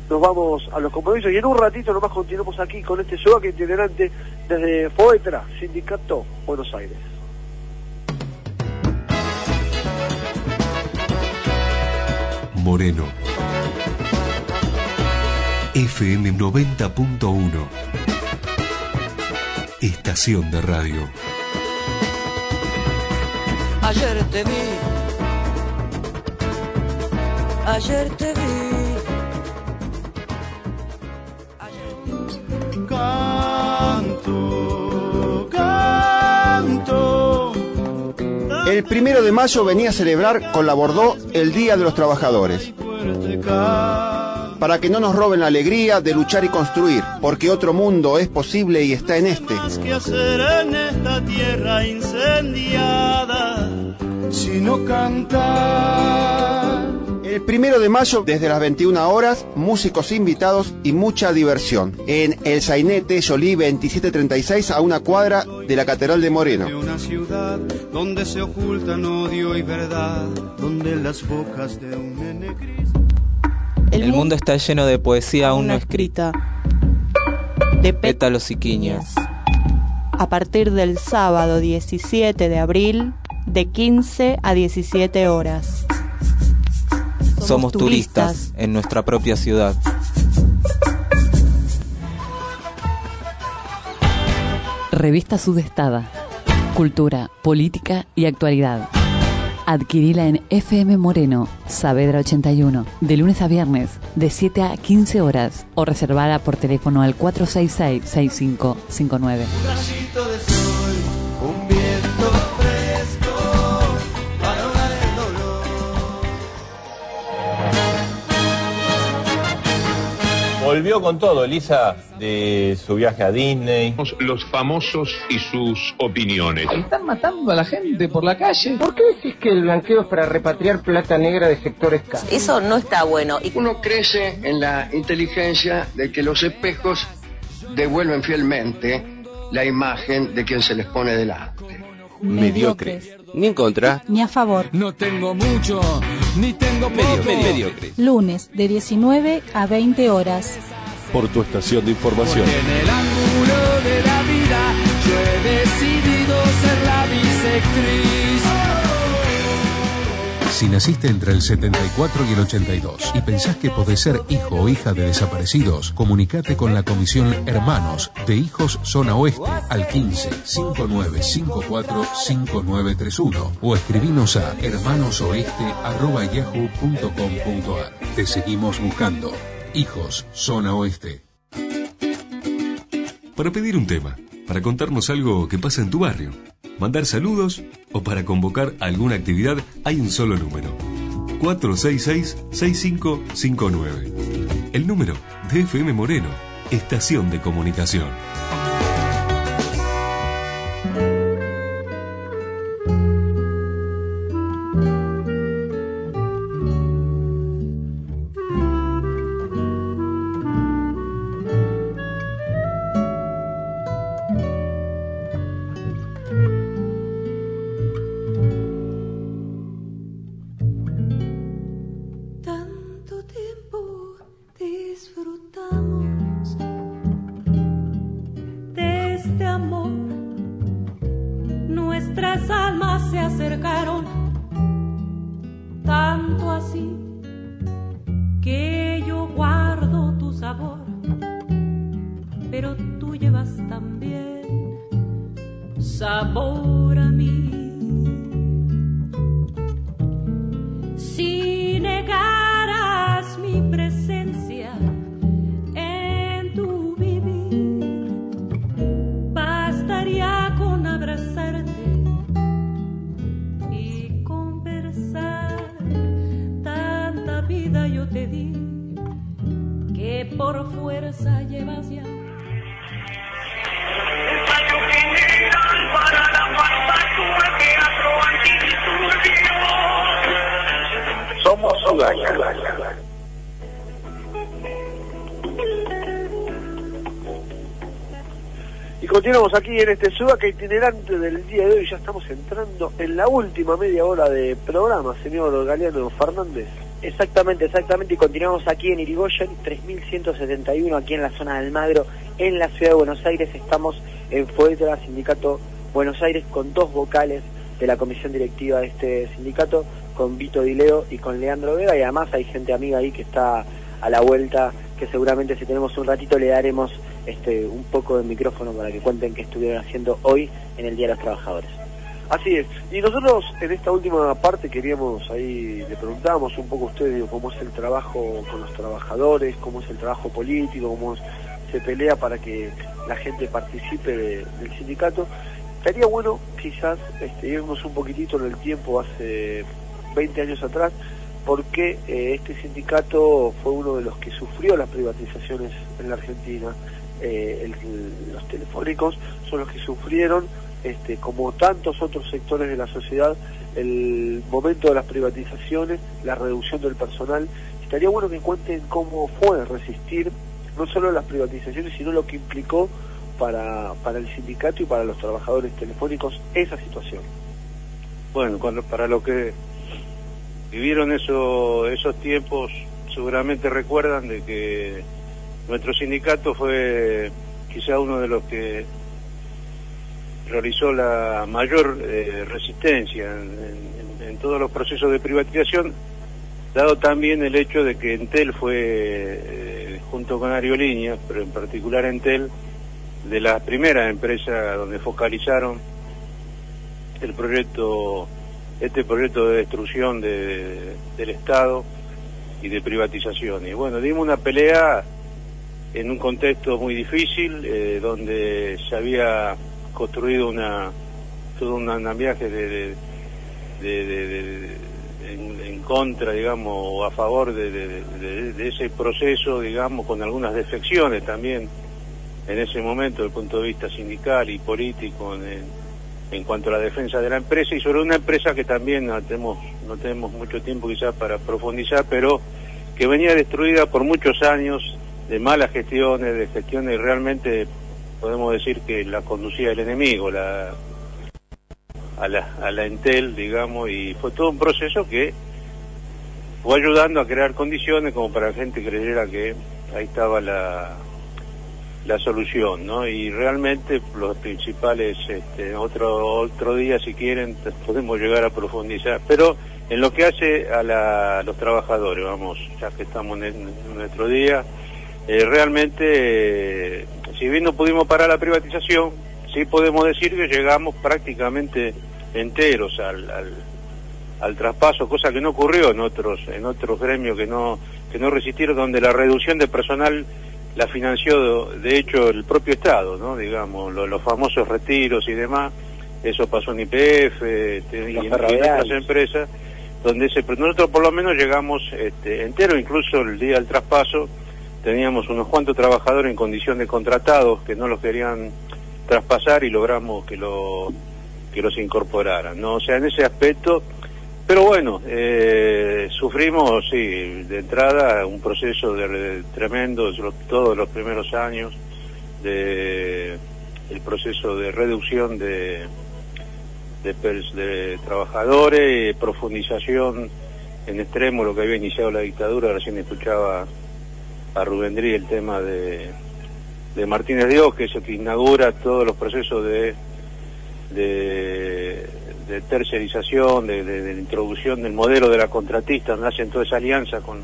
nos vamos a los compromisos y en un ratito nomás continuamos aquí con este que itinerante desde Foetra, Sindicato Buenos Aires. Moreno. FM 90.1. Estación de radio. Ayer te vi, ayer te vi. Canto, canto. El primero de mayo venía a celebrar con la Bordó el Día de los Trabajadores. Para que no nos roben la alegría de luchar y construir, porque otro mundo es posible y está en este. que hacer en esta tierra incendiada sino cantar. El primero de mayo, desde las 21 horas, músicos invitados y mucha diversión. En el Sainete Jolí 2736, a una cuadra de la Catedral de Moreno. De una ciudad donde se ocultan odio y verdad, donde las bocas de un El mundo está lleno de poesía aún no escrita. De Pétalos y quiñas. a partir del sábado 17 de abril de 15 a 17 horas. Somos turistas en nuestra propia ciudad. Revista Sudestada. Cultura, política y actualidad. Adquirila en FM Moreno, Saavedra 81, de lunes a viernes, de 7 a 15 horas, o reservada por teléfono al 466-6559. Volvió con todo, Elisa, de su viaje a Disney. Los famosos y sus opiniones. Están matando a la gente por la calle. ¿Por qué decís que el blanqueo es para repatriar plata negra de sectores caros? Eso no está bueno. Y uno crece en la inteligencia de que los espejos devuelven fielmente la imagen de quien se les pone delante. Mediocres. Ni en contra. Ni a favor. No tengo mucho, ni tengo poco. Medio, mediocre. Lunes de 19 a 20 horas. Por tu estación de información. En el ángulo de la vida yo he decidido ser la bisectriz. Si naciste entre el 74 y el 82 y pensás que podés ser hijo o hija de desaparecidos, comunicate con la Comisión Hermanos de Hijos Zona Oeste al 15 5954 5931 o escribinos a hermanosoeste.yahoo.com.ar. Te seguimos buscando. Hijos Zona Oeste. Para pedir un tema, para contarnos algo que pasa en tu barrio, mandar saludos o para convocar alguna actividad hay un solo número. 466-6559. El número de FM Moreno, Estación de Comunicación. Itinerante del día de hoy. Ya estamos entrando en la última media hora de programa, señor Galeano Fernández. Exactamente, exactamente. Y continuamos aquí en Irigoyen, 3171, aquí en la zona de Almagro, en la ciudad de Buenos Aires. Estamos en Foetra, Sindicato Buenos Aires, con dos vocales de la comisión directiva de este sindicato, con Vito Dileo y con Leandro Vega. Y además hay gente amiga ahí que está a la vuelta, que seguramente si tenemos un ratito le daremos este un poco de micrófono para que cuenten qué estuvieron haciendo hoy en el Día de los Trabajadores. Así es. Y nosotros en esta última parte queríamos ahí, le preguntábamos un poco a ustedes digo, cómo es el trabajo con los trabajadores, cómo es el trabajo político, cómo se pelea para que la gente participe de- del sindicato. Estaría bueno quizás este, irnos un poquitito en el tiempo, hace 20 años atrás, porque eh, este sindicato fue uno de los que sufrió las privatizaciones en la Argentina. Eh, los telefónicos son los que sufrieron, este, como tantos otros sectores de la sociedad, el momento de las privatizaciones, la reducción del personal. Estaría bueno que cuenten cómo fue resistir no solo las privatizaciones, sino lo que implicó para, para el sindicato y para los trabajadores telefónicos esa situación. Bueno, cuando, para los que vivieron eso, esos tiempos, seguramente recuerdan de que nuestro sindicato fue quizá uno de los que realizó la mayor eh, resistencia en, todos los procesos de privatización, dado también el hecho de que Entel fue, eh, junto con Aerolíneas, pero en particular Entel, de las primeras empresas donde focalizaron el proyecto, este proyecto de destrucción de- del Estado y de privatización. Y bueno, dimos una pelea en un contexto muy difícil, eh, donde se había construido una todo un andamiaje de, de, en, contra, digamos, o a favor de ese proceso, digamos, con algunas defecciones también en ese momento desde el punto de vista sindical y político en, en cuanto a la defensa de la empresa y sobre una empresa que también no tenemos, no tenemos mucho tiempo quizás para profundizar, pero que venía destruida por muchos años de malas gestiones, de gestiones realmente podemos decir que la conducía el enemigo, la, a la, a la Entel, digamos, y fue todo un proceso que fue ayudando a crear condiciones como para que la gente creyera que ahí estaba la, la solución, ¿no? Y realmente los principales, este, otro otro día si quieren podemos llegar a profundizar, pero en lo que hace a los trabajadores, vamos, ya que estamos en, en nuestro día, eh, realmente, si bien no pudimos parar la privatización, sí podemos decir que llegamos prácticamente enteros al, al, al traspaso, cosa que no ocurrió en otros en otros gremios que no que no resistieron, donde la reducción de personal la financió de hecho el propio Estado, ¿no? Digamos, lo- los famosos retiros y demás, eso pasó en IPF este, y, en, otras empresas, donde pero nosotros por lo menos llegamos este, entero, incluso el día del traspaso, teníamos unos cuantos trabajadores en condición de contratados que no los querían traspasar y logramos que lo que los incorporaran, ¿no? O sea, en ese aspecto, pero bueno, eh, sufrimos, sí, de entrada un proceso tremendo, lo- todos los primeros años, de el proceso de reducción de, de, de trabajadores, profundización en extremo, lo que había iniciado la dictadura, recién escuchaba a Rubén Drí el tema de, Martínez Dios, que es el que inaugura todos los procesos de, de, de tercerización, de, introducción del modelo de la contratista, donde hacen toda esa alianza con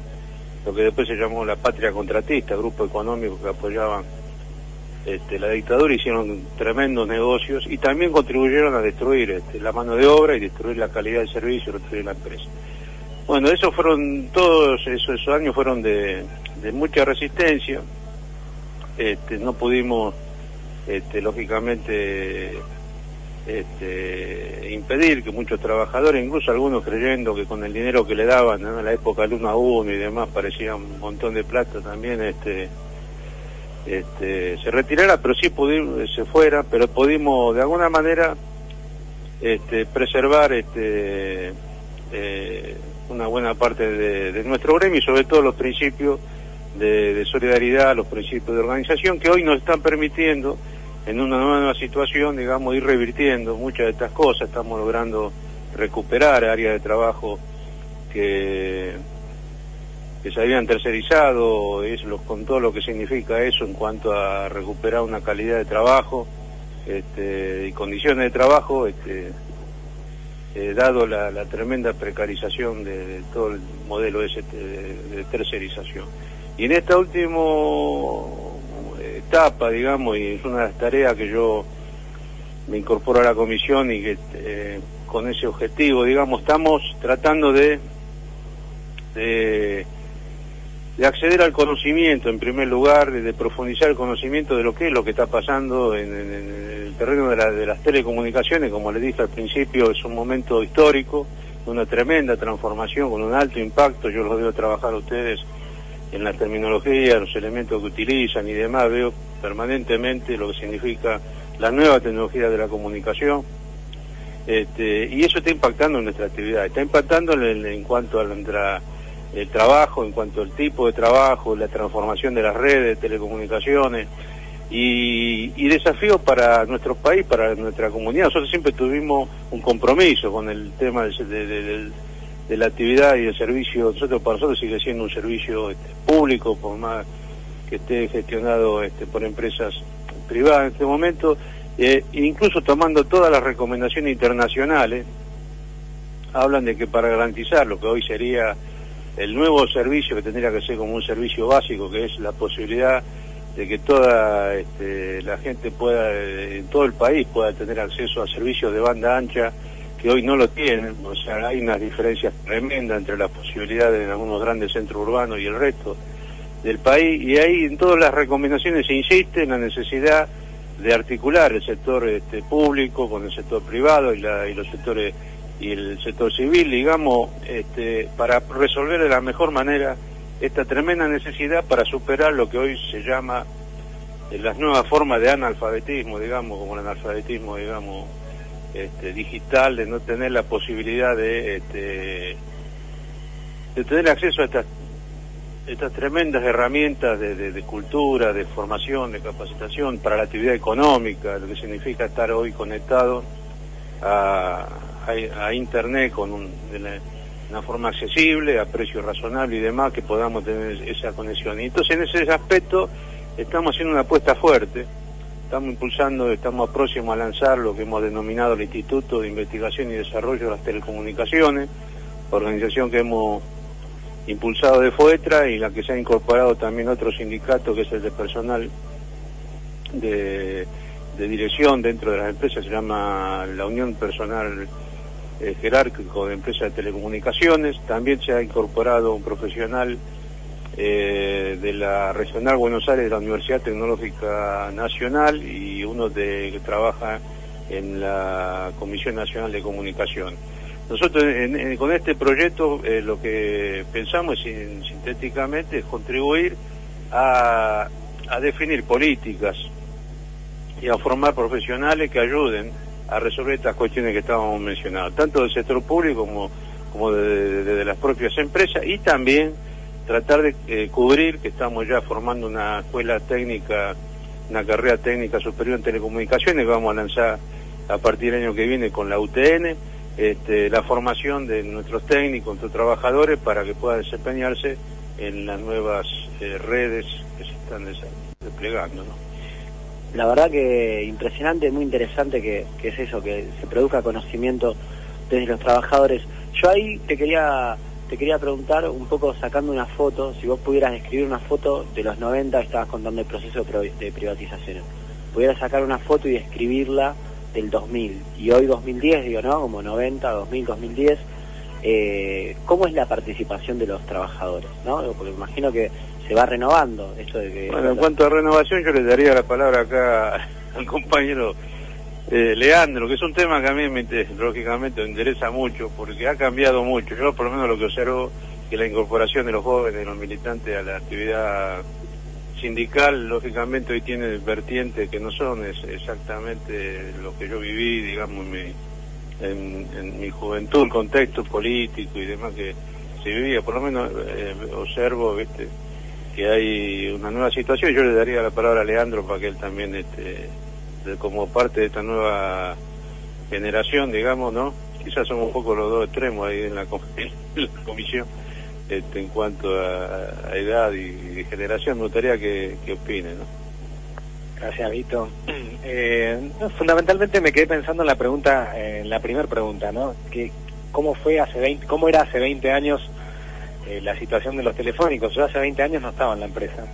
lo que después se llamó la patria contratista, grupo económico que apoyaban este, la dictadura, hicieron tremendos negocios y también contribuyeron a destruir este, la mano de obra y destruir la calidad del servicio, destruir la empresa. Bueno, esos fueron, todos esos años fueron de, de mucha resistencia, este, no pudimos, este, lógicamente, este, impedir que muchos trabajadores, incluso algunos creyendo que con el dinero que le daban ¿no? en la época del 1 a 1 y demás parecía un montón de plata también, se retirara, pero sí pudimos, se fuera, pero pudimos de alguna manera preservar eh, una buena parte de, de nuestro gremio y sobre todo los principios de, de solidaridad, los principios de organización que hoy nos están permitiendo en una nueva situación, digamos, ir revirtiendo muchas de estas cosas, estamos logrando recuperar áreas de trabajo que, se habían tercerizado, es lo, con todo lo que significa eso en cuanto a recuperar una calidad de trabajo este, y condiciones de trabajo, este, eh, dado la, tremenda precarización de, todo el modelo de tercerización. Y en esta última etapa, digamos, y es una de las tareas que yo me incorporo a la comisión y que eh, con ese objetivo, digamos, estamos tratando de, de, de acceder al conocimiento en primer lugar, de, profundizar el conocimiento de lo que es lo que está pasando en, el terreno de, la- de las telecomunicaciones, como les dije al principio, es un momento histórico, una tremenda transformación con un alto impacto, yo los veo trabajar a ustedes en la terminología, los elementos que utilizan y demás, veo permanentemente lo que significa la nueva tecnología de la comunicación. Este, y eso está impactando en nuestra actividad, está impactando en, cuanto a nuestra, el trabajo, en cuanto al tipo de trabajo, la transformación de las redes, de telecomunicaciones y, y desafíos para nuestro país, para nuestra comunidad. Nosotros siempre tuvimos un compromiso con el tema de, de- de- del- de la actividad y el servicio. Nosotros para nosotros sigue siendo un servicio este, público, por más que esté gestionado este, por empresas privadas en este momento, eh, incluso tomando todas las recomendaciones internacionales, hablan de que para garantizar lo que hoy sería el nuevo servicio que tendría que ser como un servicio básico, que es la posibilidad de que toda este, la gente pueda, eh, en todo el país, pueda tener acceso a servicios de banda ancha que hoy no lo tienen, o sea, hay unas diferencias tremendas entre las posibilidades de algunos grandes centros urbanos y el resto del país, y ahí en todas las recomendaciones se insiste en la necesidad de articular el sector este, público con el sector privado y, y los sectores y el sector civil, digamos, este, para resolver de la mejor manera esta tremenda necesidad para superar lo que hoy se llama eh, las nuevas formas de analfabetismo, digamos, como el analfabetismo, digamos, este, digital, de no tener la posibilidad de, este, de tener acceso a estas tremendas herramientas de, de- cultura, de formación, de capacitación para la actividad económica, lo que significa estar hoy conectado a, a- Internet con un- de una forma accesible, a precio razonable y demás, que podamos tener esa conexión. Y entonces en ese aspecto estamos haciendo una apuesta fuerte, estamos impulsando, estamos próximos a lanzar lo que hemos denominado el Instituto de Investigación y Desarrollo de las Telecomunicaciones, organización que hemos impulsado de FOETRA y la que se ha incorporado también otro sindicato que es el de personal de, de dirección dentro de las empresas, se llama la Unión Personal eh, Jerárquico de Empresas de Telecomunicaciones. También se ha incorporado un profesional eh, de la Regional Buenos Aires de la Universidad Tecnológica Nacional y uno de, que trabaja en la Comisión Nacional de Comunicación. Nosotros en- con este proyecto eh, lo que pensamos sin- sintéticamente es contribuir a, definir políticas y a formar profesionales que ayuden a resolver estas cuestiones que estábamos mencionando, tanto del sector público como, como de las propias empresas y también tratar de eh, cubrir que estamos ya formando una escuela técnica, una carrera técnica superior en telecomunicaciones que vamos a lanzar a partir del año que viene con la UTN, este, la formación de nuestros técnicos, nuestros trabajadores para que puedan desempeñarse en las nuevas eh, redes que se están des- desplegando. La verdad que impresionante, muy interesante que es eso, que se produzca conocimiento desde los trabajadores. Yo ahí te quería te quería preguntar un poco sacando una foto, si vos pudieras describir una foto de los 90, estabas contando el proceso de privatización, pudieras sacar una foto y describirla del 2000 y hoy 2010, digo, ¿no? Como 90, 2000, 2010, eh, ¿cómo es la participación de los trabajadores? ¿no? Porque imagino que se va renovando esto de que... Bueno, en cuanto a renovación, yo le daría la palabra acá al compañero eh, Leandro, que es un tema que a mí me, inter- lógicamente me interesa mucho, porque ha cambiado mucho. Yo por lo menos lo que observo que la incorporación de los jóvenes, de los militantes a la actividad sindical, lógicamente hoy tiene vertientes que no son es- exactamente lo que yo viví, digamos, en mi, en, en mi juventud, el contexto político y demás que se vivía. Por lo menos eh, observo, ¿viste? que hay una nueva situación. Yo le daría la palabra a Leandro para que él también, este, como parte de esta nueva generación, digamos, ¿no? Quizás somos un poco los dos extremos ahí en la, comisión este, en cuanto a, a edad y, generación. Me gustaría que, que opine, ¿no? Gracias, Vito. Eh, fundamentalmente me quedé pensando en la pregunta, en la primera pregunta, ¿no? Que, ¿Cómo fue hace 20, cómo era hace 20 años eh, la situación de los telefónicos? Yo hace 20 años no estaba en la empresa,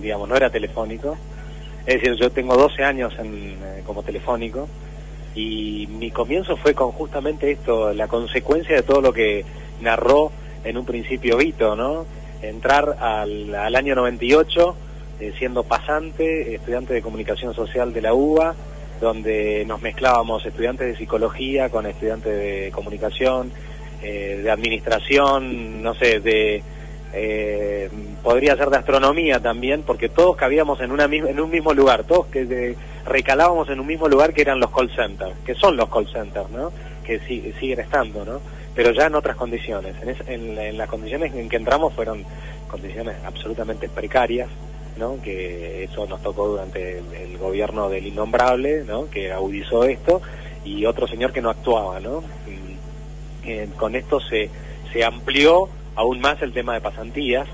digamos, no era telefónico. Es decir, yo tengo 12 años eh, como telefónico y mi comienzo fue con justamente esto, la consecuencia de todo lo que narró en un principio Vito, ¿no? Entrar al, al año 98 eh, siendo pasante, estudiante de comunicación social de la UBA, donde nos mezclábamos estudiantes de psicología con estudiantes de comunicación, eh, de administración, no sé, de eh, podría ser de astronomía también, porque todos cabíamos en una en un mismo lugar, todos que recalábamos en un mismo lugar que eran los call centers, que son los call centers, ¿no? Que sí- siguen estando, ¿no? Pero ya en otras condiciones. En, es- en la- en las condiciones en que entramos fueron condiciones absolutamente precarias, ¿no? Que eso nos tocó durante el, gobierno del innombrable, ¿no? Que agudizó esto y otro señor que no actuaba, ¿no? Y, eh, con esto se, se amplió aún más el tema de pasantías,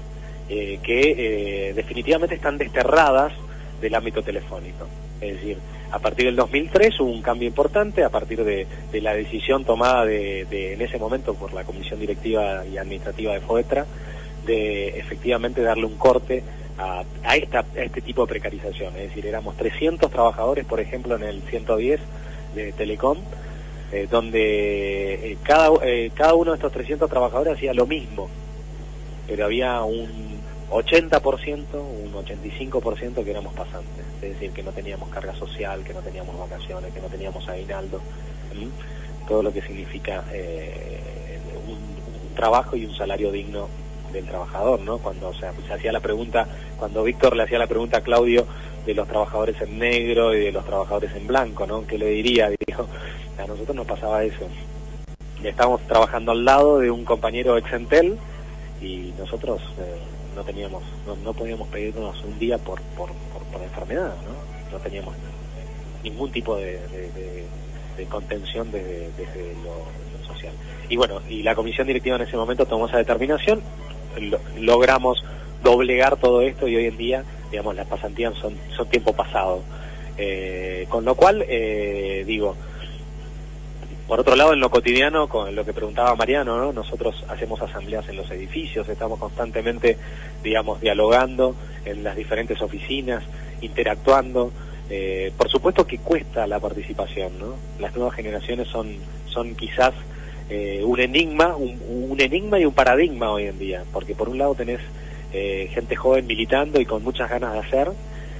eh, que eh, definitivamente están desterradas del ámbito telefónico. Es decir, a partir del 2003 hubo un cambio importante, a partir de, la decisión tomada de, en ese momento por la Comisión Directiva y Administrativa de FOETRA, de efectivamente darle un corte a, a esta, a este tipo de precarización. Es decir, éramos 300 trabajadores, por ejemplo, en el 110 de Telecom, eh, donde eh, cada, eh, cada uno de estos 300 trabajadores hacía lo mismo, pero había un 80%, un 85% que éramos pasantes, es decir, que no teníamos carga social, que no teníamos vacaciones, que no teníamos aguinaldo. ¿m? todo lo que significa eh, un, un trabajo y un salario digno del trabajador, ¿no? Cuando o sea, se hacía la pregunta, cuando Víctor le hacía la pregunta a Claudio de los trabajadores en negro y de los trabajadores en blanco, ¿no? ¿Qué le diría? Dijo, a nosotros nos pasaba eso. Estábamos trabajando al lado de un compañero exentel y nosotros eh, no teníamos, no, no podíamos pedirnos un día por, por, por, enfermedad, ¿no? No teníamos ningún tipo de- de contención desde, desde lo, lo social. Y bueno, y la comisión directiva en ese momento tomó esa determinación, lo- logramos doblegar todo esto y hoy en día, digamos, las pasantías son, son tiempo pasado. Eh, con lo cual, eh, digo, por otro lado, en lo cotidiano, con lo que preguntaba Mariano, ¿no? nosotros hacemos asambleas en los edificios, estamos constantemente, digamos, dialogando en las diferentes oficinas, interactuando. Eh, por supuesto que cuesta la participación, ¿no? Las nuevas generaciones son, son quizás eh, un enigma, un, un enigma y un paradigma hoy en día, porque por un lado tenés eh, gente joven militando y con muchas ganas de hacer,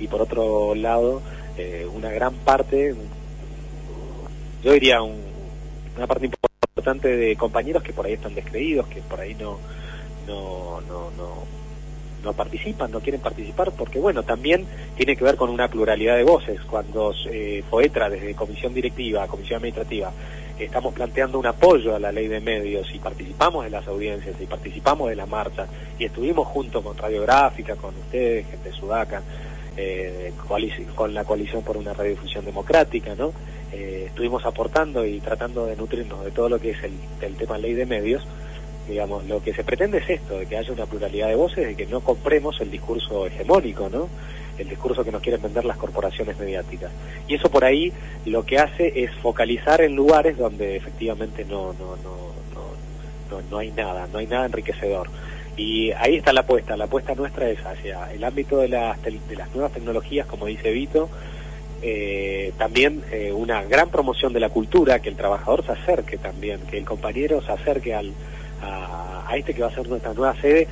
y por otro lado eh, una gran parte, yo diría un- una parte importante de compañeros que por ahí están descreídos, que por ahí no, no, no, no, no participan, no quieren participar, porque bueno, también tiene que ver con una pluralidad de voces. Cuando eh, Poetra, desde comisión directiva, comisión administrativa, estamos planteando un apoyo a la ley de medios y participamos de las audiencias y participamos de la marcha y estuvimos junto con Radiográfica, con ustedes, gente Sudaca, eh, con la coalición por una radiodifusión democrática, ¿no? Eh, estuvimos aportando y tratando de nutrirnos de todo lo que es el, el tema ley de medios. Digamos, lo que se pretende es esto, de que haya una pluralidad de voces, de que no compremos el discurso hegemónico, ¿no? El discurso que nos quieren vender las corporaciones mediáticas. Y eso por ahí lo que hace es focalizar en lugares donde efectivamente no, no, no, no, no, no hay nada, no hay nada enriquecedor. Y ahí está la apuesta, la apuesta nuestra es hacia el ámbito de las, de las nuevas tecnologías, como dice Vito, eh, también eh, una gran promoción de la cultura, que el trabajador se acerque también, que el compañero se acerque al, a, a este que va a ser nuestra nueva sede,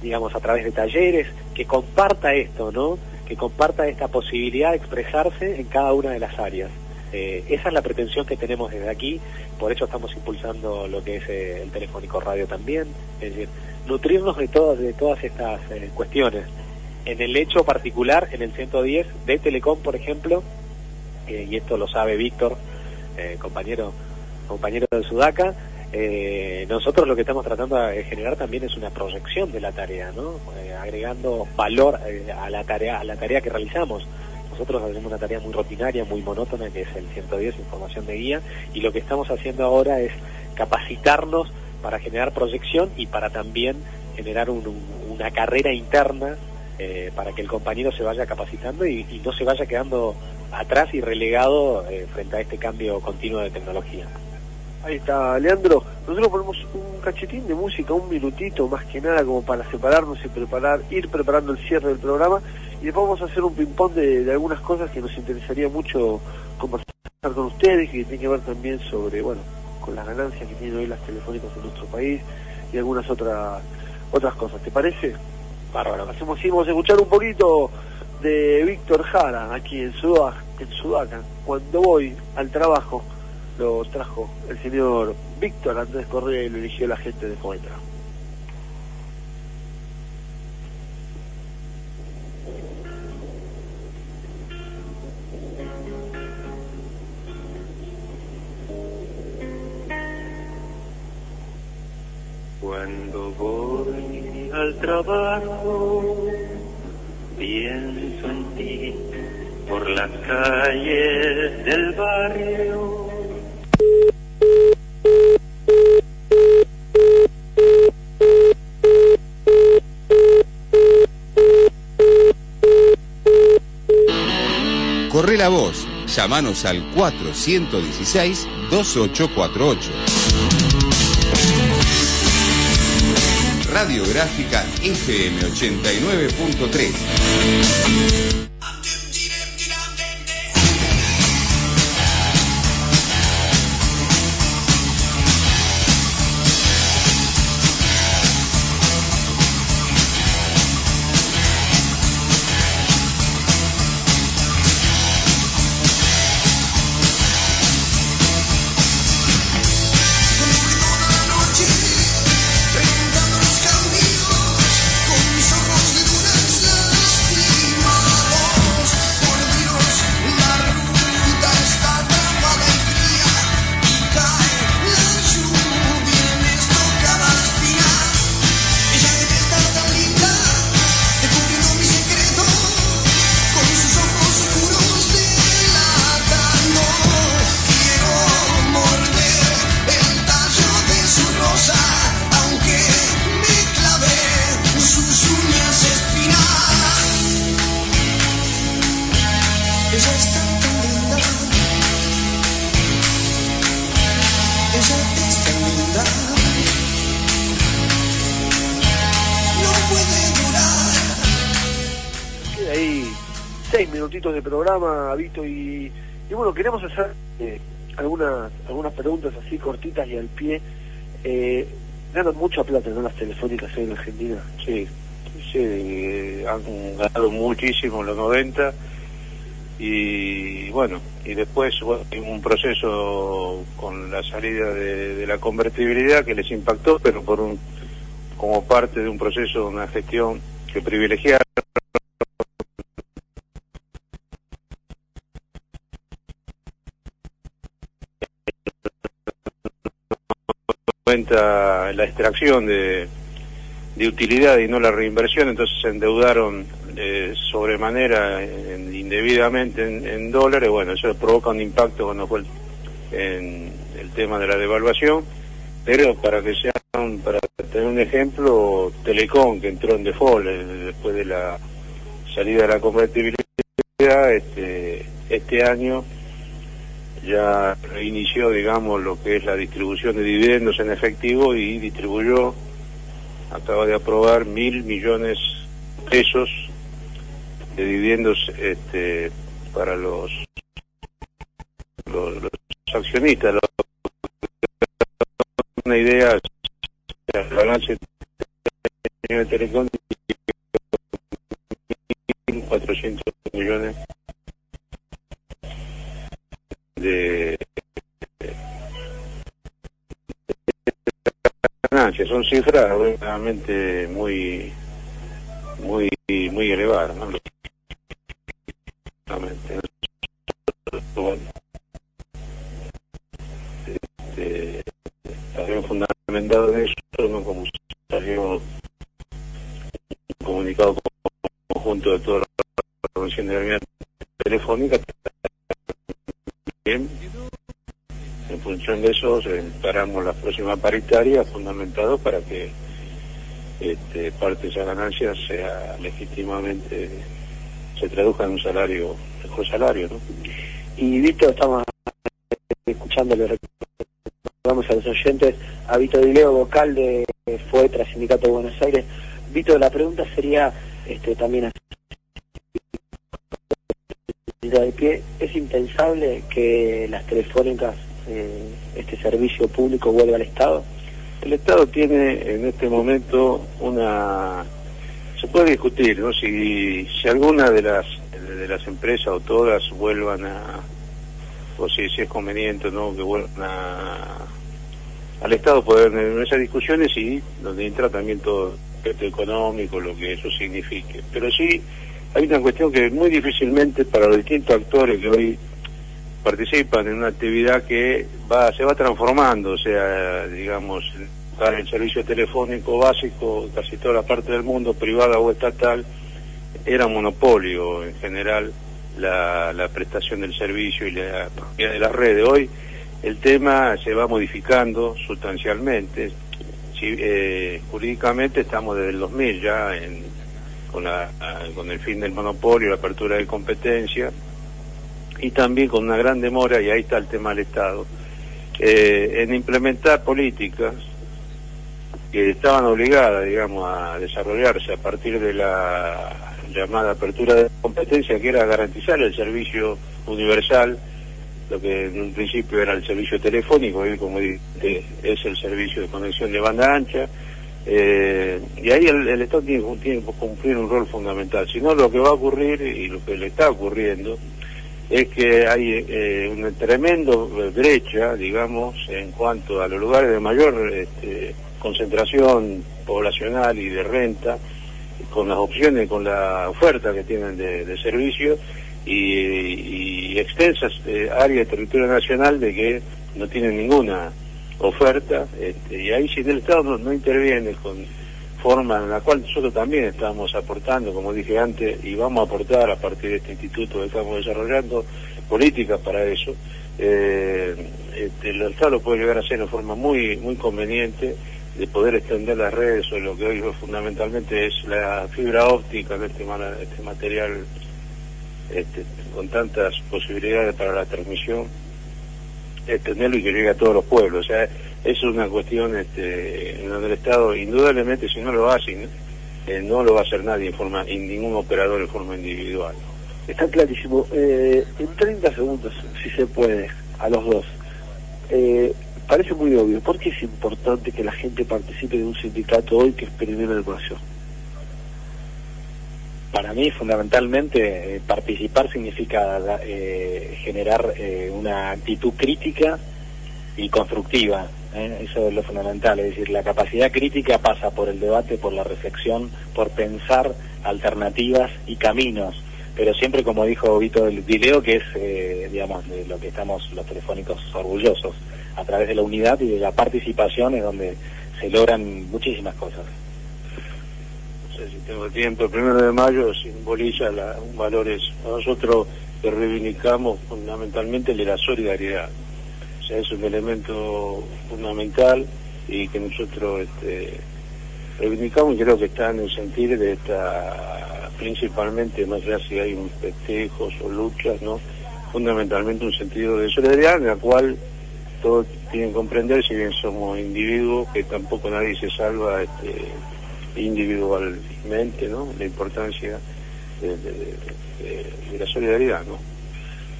digamos, a través de talleres, que comparta esto, ¿no? Que comparta esta posibilidad de expresarse en cada una de las áreas. Eh, esa es la pretensión que tenemos desde aquí, por eso estamos impulsando lo que es eh, el telefónico radio también, es decir, nutrirnos de todas, de todas estas eh, cuestiones. En el hecho particular, en el 110 de Telecom, por ejemplo, y esto lo sabe Víctor, compañero, compañero de Sudaca, eh, nosotros lo que estamos tratando de generar también es una proyección de la tarea, ¿no? Eh, agregando valor eh, a la tarea, a la tarea que realizamos. Nosotros hacemos una tarea muy rutinaria, muy monótona, que es el 110, información de guía, y lo que estamos haciendo ahora es capacitarnos para generar proyección y para también generar un- un- una carrera interna eh, para que el compañero se vaya capacitando y, y no se vaya quedando atrás y relegado frente a este cambio continuo de tecnología. Ahí está, Leandro. Nosotros ponemos un cachetín de música, un minutito más que nada, como para separarnos y preparar, ir preparando el cierre del programa. Y después vamos a hacer un ping-pong de, de algunas cosas que nos interesaría mucho conversar con ustedes, que tiene que ver también sobre, bueno, con las ganancias que tienen hoy las telefónicas en nuestro país y algunas otras otras cosas. ¿Te parece? Bárbaro. Hacemos, sí, vamos a escuchar un poquito de Víctor Jara, aquí en Sudaca, en Sudaca. Cuando voy al trabajo, lo trajo el señor Víctor Andrés Correa y lo eligió la gente de Poetra. Cuando voy al trabajo, pienso en ti por las calles del barrio. Corre la voz. Llámanos al 416-2848. Radiográfica FM 89.3. programa, Vito, y, y bueno, queremos hacer eh, algunas, algunas preguntas así cortitas y al pie. Eh, ganan mucha plata, ¿no? Las telefónicas en Argentina. Sí, sí, han ganado muchísimo en los 90 y bueno, y después bueno, un proceso con la salida de, de la convertibilidad que les impactó, pero por un como parte de un proceso, una gestión que privilegiaron la extracción de, de utilidad y no la reinversión, entonces se endeudaron eh, sobremanera en- indebidamente en, dólares, bueno, eso provoca un impacto cuando fue en el tema de la devaluación, pero para que sean, para tener un ejemplo, Telecom que entró en default eh, después de la salida de la convertibilidad, este, este año ya reinició, digamos, lo que es la distribución de dividendos en efectivo y distribuyó, acaba de aprobar mil millones de pesos de dividendos este, para los, los, los accionistas. Una idea, el balance de Telecom 1.400 millones ganancias. Son cifras realmente muy muy muy elevadas, ¿no? Este, también fundamentado en eso, ¿no? como salió un comunicado conjunto de toda la Organización de eso eh, paramos la próxima paritaria fundamentado para que este, parte de esa ganancia sea legítimamente se traduzca en un salario mejor salario ¿no? Y Vito, estamos escuchándole, recordamos a los oyentes, a Vito Dileo, vocal de FUETRA, Sindicato de Buenos Aires. Vito, la pregunta sería este, también así, de pie, ¿es impensable que las telefónicas, eh, este servicio público vuelva al Estado? El Estado tiene en este momento una... Se puede discutir, ¿no? Si, si alguna de las de las empresas o todas vuelvan a... o si, si es conveniente, ¿no? Que vuelvan a... Al Estado poder en esas discusiones y donde entra también todo el aspecto económico, lo que eso signifique. Pero sí hay una cuestión que muy difícilmente para los distintos actores que hoy participan en una actividad que va se va transformando, o sea, digamos, el servicio telefónico básico, casi toda la parte del mundo, privada o estatal, era monopolio en general la, prestación del servicio y la propiedad de las redes. Hoy el tema se va modificando sustancialmente. Eh, jurídicamente estamos desde el 2000 ya en, con, la, con el fin del monopolio, la apertura de competencia y también con una gran demora, y ahí está el tema del Estado, eh, en implementar políticas que estaban obligadas, digamos, a desarrollarse a partir de la llamada apertura de competencia, que era garantizar el servicio universal, lo que en un principio era el servicio telefónico, y como dije, es el servicio de conexión de banda ancha, eh, y ahí el, Estado tiene, tiene que cumplir un rol fundamental. Si no, lo que va a ocurrir, y lo que le está ocurriendo, es que hay eh, una tremendo brecha, digamos, en cuanto a los lugares de mayor este, concentración poblacional y de renta, con las opciones, con la oferta que tienen de, de servicio y, y extensas eh, áreas de territorio nacional de que no tienen ninguna oferta, este, y ahí si el Estado no, no interviene con forma en la cual nosotros también estamos aportando, como dije antes, y vamos a aportar a partir de este instituto estamos desarrollando políticas para eso, eh, el Estado lo puede llegar a hacer de forma muy muy conveniente de poder extender las redes o lo que hoy fundamentalmente es la fibra óptica de este, este material este, con tantas posibilidades para la transmisión extenderlo y que llegue a todos los pueblos. Es una cuestión este, en donde el Estado, indudablemente, si no lo hace, eh, no lo va a hacer nadie en forma, y ningún operador en forma individual. Está clarísimo. Eh, en 30 segundos, si se puede, a los dos. Eh, parece muy obvio. ¿Por qué es importante que la gente participe de un sindicato hoy que es primero de mayo? Para mí, fundamentalmente, eh, participar significa eh, generar eh, una actitud crítica y constructiva. ¿Eh? Eso es lo fundamental. Es decir, la capacidad crítica pasa por el debate, por la reflexión, por pensar alternativas y caminos. Pero siempre, como dijo Vito Dileo, que es, eh, digamos, de lo que estamos los telefónicos orgullosos, a través de la unidad y de la participación es donde se logran muchísimas cosas. no sé si tengo tiempo, el primero de mayo simboliza la, un valor eso. Nosotros reivindicamos fundamentalmente el de la solidaridad. Sea, es un elemento fundamental y que nosotros este, reivindicamos y creo que está en el sentir de esta, principalmente, más allá si hay festejos o luchas, ¿no? Fundamentalmente un sentido de solidaridad en la cual todos tienen que comprender, si bien somos individuos, que tampoco nadie se salva este, individualmente, ¿no? La importancia de la solidaridad, ¿no?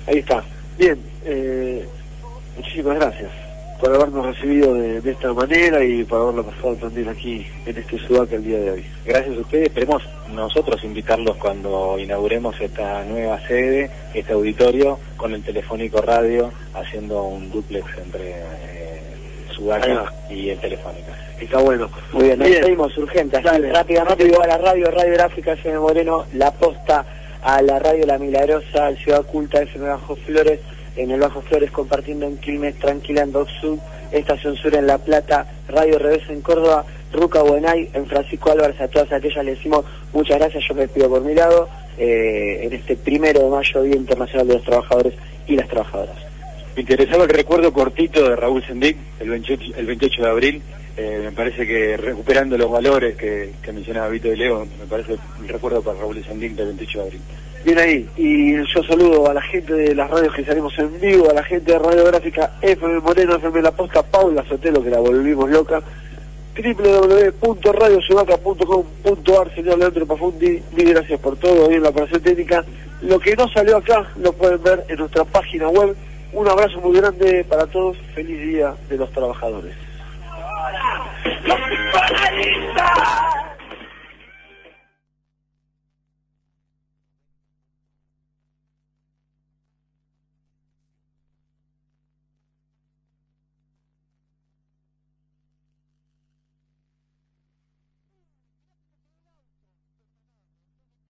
Ahí está. Bien, eh, muchísimas gracias por habernos recibido de, de esta manera y por haberlo pasado también aquí en este Sudaca el día de hoy. Gracias a ustedes. Esperemos nosotros invitarlos cuando inauguremos esta nueva sede, este auditorio, con el Telefónico Radio, haciendo un duplex entre eh, Sudaca y el Telefónica. Está bueno. Muy bien, nos seguimos urgente. Así, vivo a la radio, Radio Gráfica FM Moreno, La Posta, a la radio La Milagrosa, al Ciudad Culta FM Bajo Flores, en el Bajo Flores compartiendo en Quilmes, Tranquila en Doc Estación Sur en La Plata, Radio Revés en Córdoba, Ruca Buenay, en Francisco Álvarez, a todas aquellas les decimos muchas gracias, yo me pido por mi lado, eh, en este primero de mayo, Día Internacional de los Trabajadores y las Trabajadoras. Me interesaba el recuerdo cortito de Raúl Sendic, el 28, el 28 de abril. Eh, me parece que recuperando los valores que, mencionaba Vito de Leo, me parece el recuerdo para Raúl Sendic del 28 de abril. Bien ahí. Y yo saludo a la gente de las radios que salimos en vivo, a la gente de Radiográfica FM Moreno, FM La Posta, Paula Sotelo, que la volvimos loca, www.radiosudaca.com.ar, señor Leandro Pafundi, mil gracias por todo, hoy en la operación técnica. Lo que no salió acá lo pueden ver en nuestra página web. Un abrazo muy grande para todos, feliz día de los trabajadores.